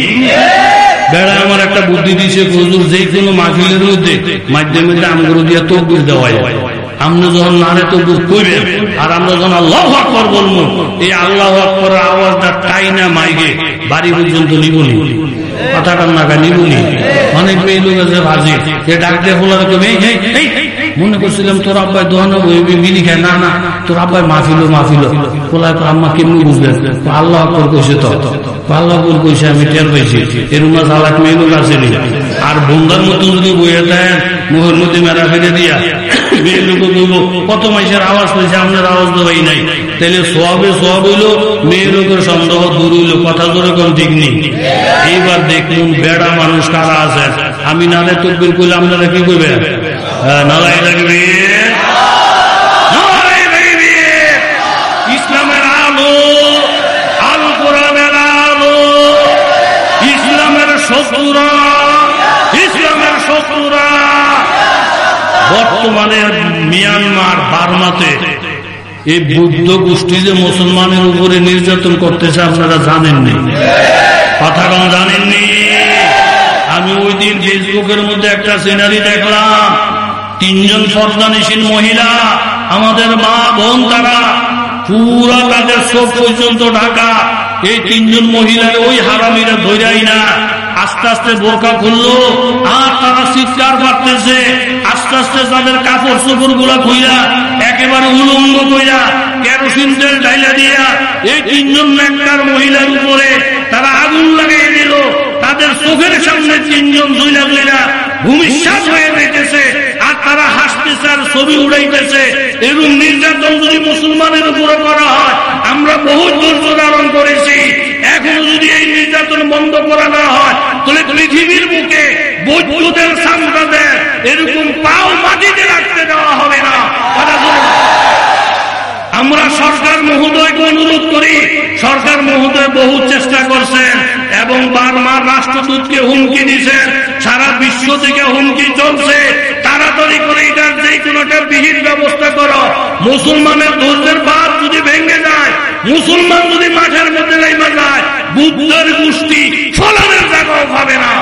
বেড়া আমার একটা বুদ্ধি দিয়েছে হুজুর যে কোনো মাহফিলের মধ্যে মাধ্যমে আমগুলো দিয়ে তকবির দেওয়া যায় আমরা যখন নারে তকবির করবেন আর আমরা যখন আল্লাহ আকবর বলব, এই আল্লাহ আকবরের আওয়াজটা টাই না। মাইকে বাড়ি পর্যন্ত নিবনি অনেক মেয়ে লোক আছে ভাজি। দিয়ে মনে করছিলাম, তোর আব্বাই দোহানো মিলি খায়। না না, তোর আব্বাই মাফিল মাফিল কোলায় আম্মা কেমনি বুঝলেন আল্লাহ আকবর কইছে তো। আল্লাহ আকবর কইছে, আমি টের পাইছি। এরকম সালাক মেয়ে লোক আছে আর বন্ধার মতো যদি বইয়ে দেন মোহর মধ্যে মেরা ফেলে দিয়া কত মাসের আওয়াজ পেয়েছে, আপনার আওয়াজ দেওয়াই নাই। তাহলে সবে সব হইল মেয়ে লোকের সন্দেহ দূর হইল, কথা ধরে কোন ঠিক নেই। এইবার দেখুন, বেড়া মানুষ কারা আছে আমি নালে তকবির করলে আপনারা কি করবেন নালাই লাগবে ইসলামের আলো আল কোরআনের আলো ইসলামের শত্রুরা ইসলামের শত্রুরা বর্তমানে মিয়ানমার, বার্মাতে এই বুদ্ধ গোষ্ঠী যে মুসলমানের উপরে নির্যাতন করতেছে, আপনারা জানেননি? কথাটা জানেননি? আমি ওই দিন ফেসবুকের মধ্যে একটা সিনারি দেখলাম। তিনজন ফরদানিসীন মহিলা, আমাদের মা, বোন, তারা পুরা তাদের চোখ পর্যন্ত ঢাকা। এই তিনজন মহিলাকে ওই হারামিরা ধৈরাই না। আস্তে আস্তে বোরকা খুললো, আর তারা চিৎকার পারতেছে আস্তে আস্তে তাদের কাপড় চোপড়গুলা খুইলা একেবারে উলঙ্গ কইরা কেরোসিন তেল ডাইলা দিয়া এই তিনজন ন্যাংকার মহিলার উপরে তারা আগুন লাগিয়ে দিল। তাদের চোখের সামনে তিনজন দুইলা দুইলা ভূমিশ্বাস হয়ে যেতেছে আর তারা হাসতেছে আর ছবি উড়াইতেছে। এরকম নির্যাতন যদি মুসলমানের উপরে করা হয়, আমরা বহু ধৈর্য ধারণ করেছি। এখনও যদি এই নির্যাতন বন্ধ করা না হয়, তাহলে পৃথিবীর বুকে বৈদ্যুতের সামরাদের এরকম পাও মাটিতে রাখতে দেওয়া হবে না। আমরা সরকার মহোদয়কে অনুরোধ করি, সরকার মহোদয় বহু চেষ্টা করছেন এবং বারবার রাষ্ট্রদূতকে হুমকি দিচ্ছেন, সারা বিশ্ব থেকে হুমকি চলছে। তাড়াতাড়ি করে এটার যে কোনো একটা বিহিত ব্যবস্থা করো। মুসলমানের ধৈর্যের ভাব যদি ভেঙে যায়, মুসলমান যদি মাঠের মধ্যে নেমে যায়, বুদ্ধের গোষ্ঠী ফলানের জায়গাও পাবে না।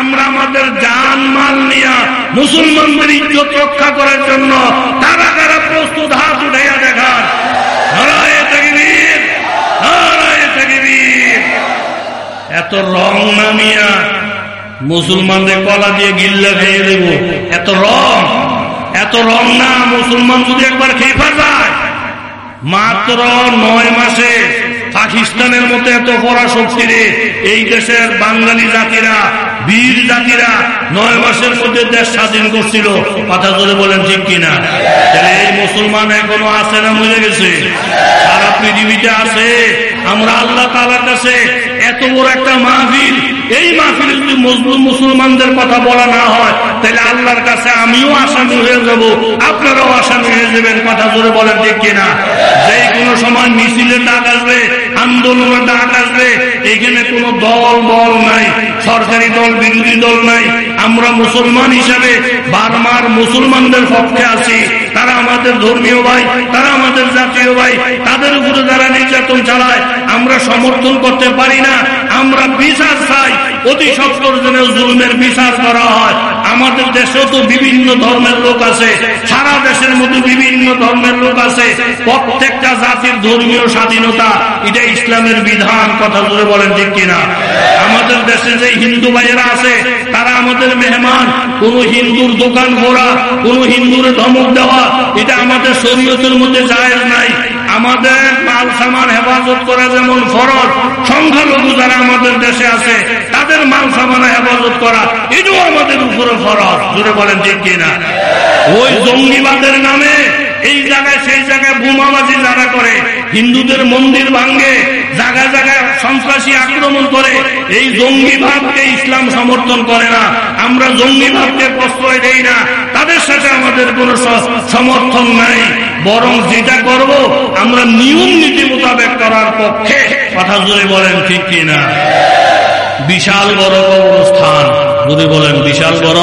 আমরা আমাদের জান মাল নিয়ে মুসলমানদের ইজ্জত রক্ষা করার জন্য তারা তারা প্রস্তুত হাত উঠাইয়া দেখান এত রং নামিয়া মুসলমানদের কলা দিয়ে গিল্লা খেয়ে দেব। এত রং এত রং না, মুসলমান যদি একবার খেয়ে যায়। মাত্র নয় মাসে পাকিস্তানের মতো এত পরাশক্তি রে, এই দেশের বাঙালি জাতিরা, বীর জাতিরা নয় মাসের মধ্যে দেশ স্বাধীন করছিল। কথা ধরে বলেন ঠিক কিনা? তাহলে এই মুসলমান এখনও আছে না মরে গেছে? সারা পৃথিবীতে আছে। আমরা আল্লাহ তালার কাছে এত বড় একটা মাহফিল। এই মাহফিল যদি মজলুম মুসলমানদের কথা বলা না হয়, তাহলে আল্লাহর কাছে আমিও আসামি হয়ে যাব। আপনারাও আসামি হয়ে যাবেন, কথা জোরে বলেন ঠিক কিনা? যে কোনো সময় মিছিলের ডাক আসবে, আন্দোলনের ডাক আসবে, এখানে কোনো দল, বল নাই, সরকারি দল, বিরোধী দল নাই। আমরা মুসলমান হিসাবে বারবার মুসলমানদের পক্ষে আছি। তারা আমাদের ধর্মীয় ভাই, তারা আমাদের জাতীয় ভাই, তাদের উপরে যারা নির্যাতন চালায়, আমরা সমর্থন করতে পারি না। আমরা বিশ্বাস চাই। অতি সত্তর জনের জুলুমের বিশ্বাস করা হয়। আমাদের দেশেও তো বিভিন্ন ধর্মের লোক আছে, সারা দেশের মধ্যে বিভিন্ন ধর্মের লোক আছে। প্রত্যেকটা জাতির ধর্মীয় স্বাধীনতা, এটা ইসলামের বিধান, কথা ধরে বলেন ঠিক কিনা? আমাদের দেশে যে হিন্দু ভাইয়েরা আছে, তারা আমাদের মেহমান, কোন হিন্দুর দোকান ঘোরা, কোন হিন্দুর ধমক দেওয়া, এটা আমাদের শরীয়তের মধ্যে জায়েজ নাই। আমাদের মাল সামান হেফাজত করা যেমন ফরজ, সংখ্যালঘু যারা আমাদের দেশে আছে, তাদের মাল সামান হেফাজত করা, এটাও আমাদের উপরে ফরজ। জুড়ে বলেন ঠিক কিনা? ওই জঙ্গিবাদের নামে এই জায়গায়, সেই জায়গায় বোমাবাজি যারা করে, হিন্দুদের মন্দির ভাঙ্গে জায়গায় জায়গায় সন্ত্রাসী আক্রমণ করে, এই জঙ্গি ভাবকে ইসলাম সমর্থন করে না। আমরা জঙ্গি ভাবকে প্রশ্রয় দেই না। তাদের সাথে আমাদের কোন সমর্থন নাই। বরং যেটা করব, আমরা নিয়ম নীতি মোতাবেক করার পক্ষে। কথা জুড়ে বলেন, ঠিক কিনা? বিশাল বড় অবস্থান যদি বলেন, বিশাল বড়?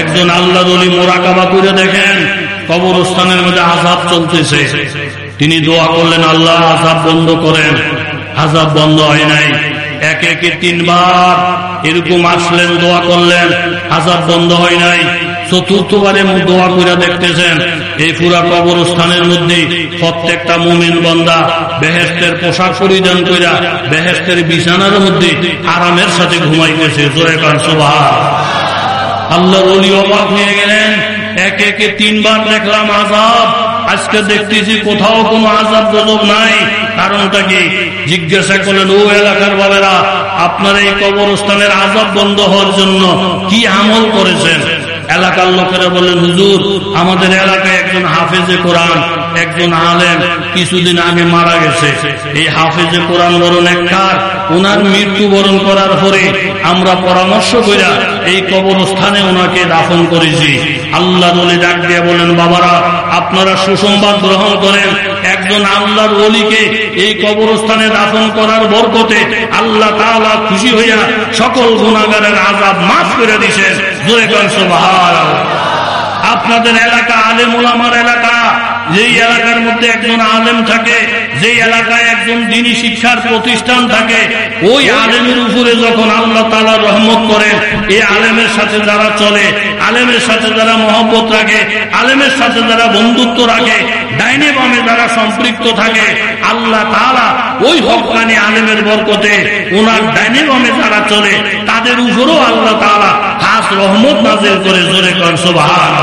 একজন আল্লাহ মোরাকাবা করে দেখেন কবরস্থানের মধ্যে আজাব চলতেছে। তিনি দোয়া করলেন, আল্লাহ আজাব বন্ধ করেন। আজাব বন্ধ হয় নাই। এক একে তিনবার এরকম আসলেন, দোয়া করলেন। আজাব বন্ধ হয় নাই। চতুর্থবারে দোয়া করে দেখতেছেন, এই পুরা কবরস্থানের মধ্যে প্রত্যেকটা মুমিন বন্দা বেহেস্তের পোশাক পরিধান কইরা বেহেস্তের বিছানার মধ্যে আরামের সাথে ঘুমাইতেছে। জোরে কান সোভা আল্লাহ অলি অবাক হয়ে গেলেন। এক একে তিনবার দেখলাম আজাব আজকে দেখতেছি কোথাও কোনো আজাব গজব নাই। কারণটা কি? জিজ্ঞাসা করলেন, ও এলাকার বাবেরা আপনার এই কবরস্থানের আজাব বন্ধ হওয়ার জন্য কি আমল করেছেন? এলাকার লোকেরা বললেন, হুজুর, আমাদের এলাকায় একজন হাফেজে কোরআন, একজন আলেম কিছুদিন আগে মারা গেছে। এই হাফেজে কোরআন বরণ একটার ওনার মৃত্যু বরণ করার পরে আমরা পরামর্শ করিয়া এই কবরস্থানে ওনাকে দাফন করেছি। আল্লাহ অলি ডাক দিয়ে বলেন, বাবারা, আপনারা সুসংবাদ গ্রহণ করেন। একজন আল্লাহর অলিকে এই কবরস্থানে দাফন করার বরকতে আল্লাহ তালা খুশি হইয়া সকল গুণাগারের আজাব মাফ করে দিছেন। আপনাদের এলাকা, আলেমুল আমার এলাকা যেই এলাকার মধ্যে একজন আলেম থাকে, যেই এলাকায় একজন দিনী শিক্ষার প্রতিষ্ঠান থাকে, ওই আলেমের উপরে যখন আল্লাহ তালা রহমত করেন, এই আলেমের সাথে যারা চলে, আলেমের সাথে যারা মহব্বত রাখে, আলেমের সাথে যারা বন্ধুত্ব রাখে, ডাইনে বামে যারা সম্পৃক্ত থাকে, আল্লাহ তালা ওই হকানি আলেমের বরকতে ওনার ডাইনে বামে যারা চলে, তাদের উপরেও আল্লাহ তালা খাস রহমত নাজের করে, জোরে কর সোভান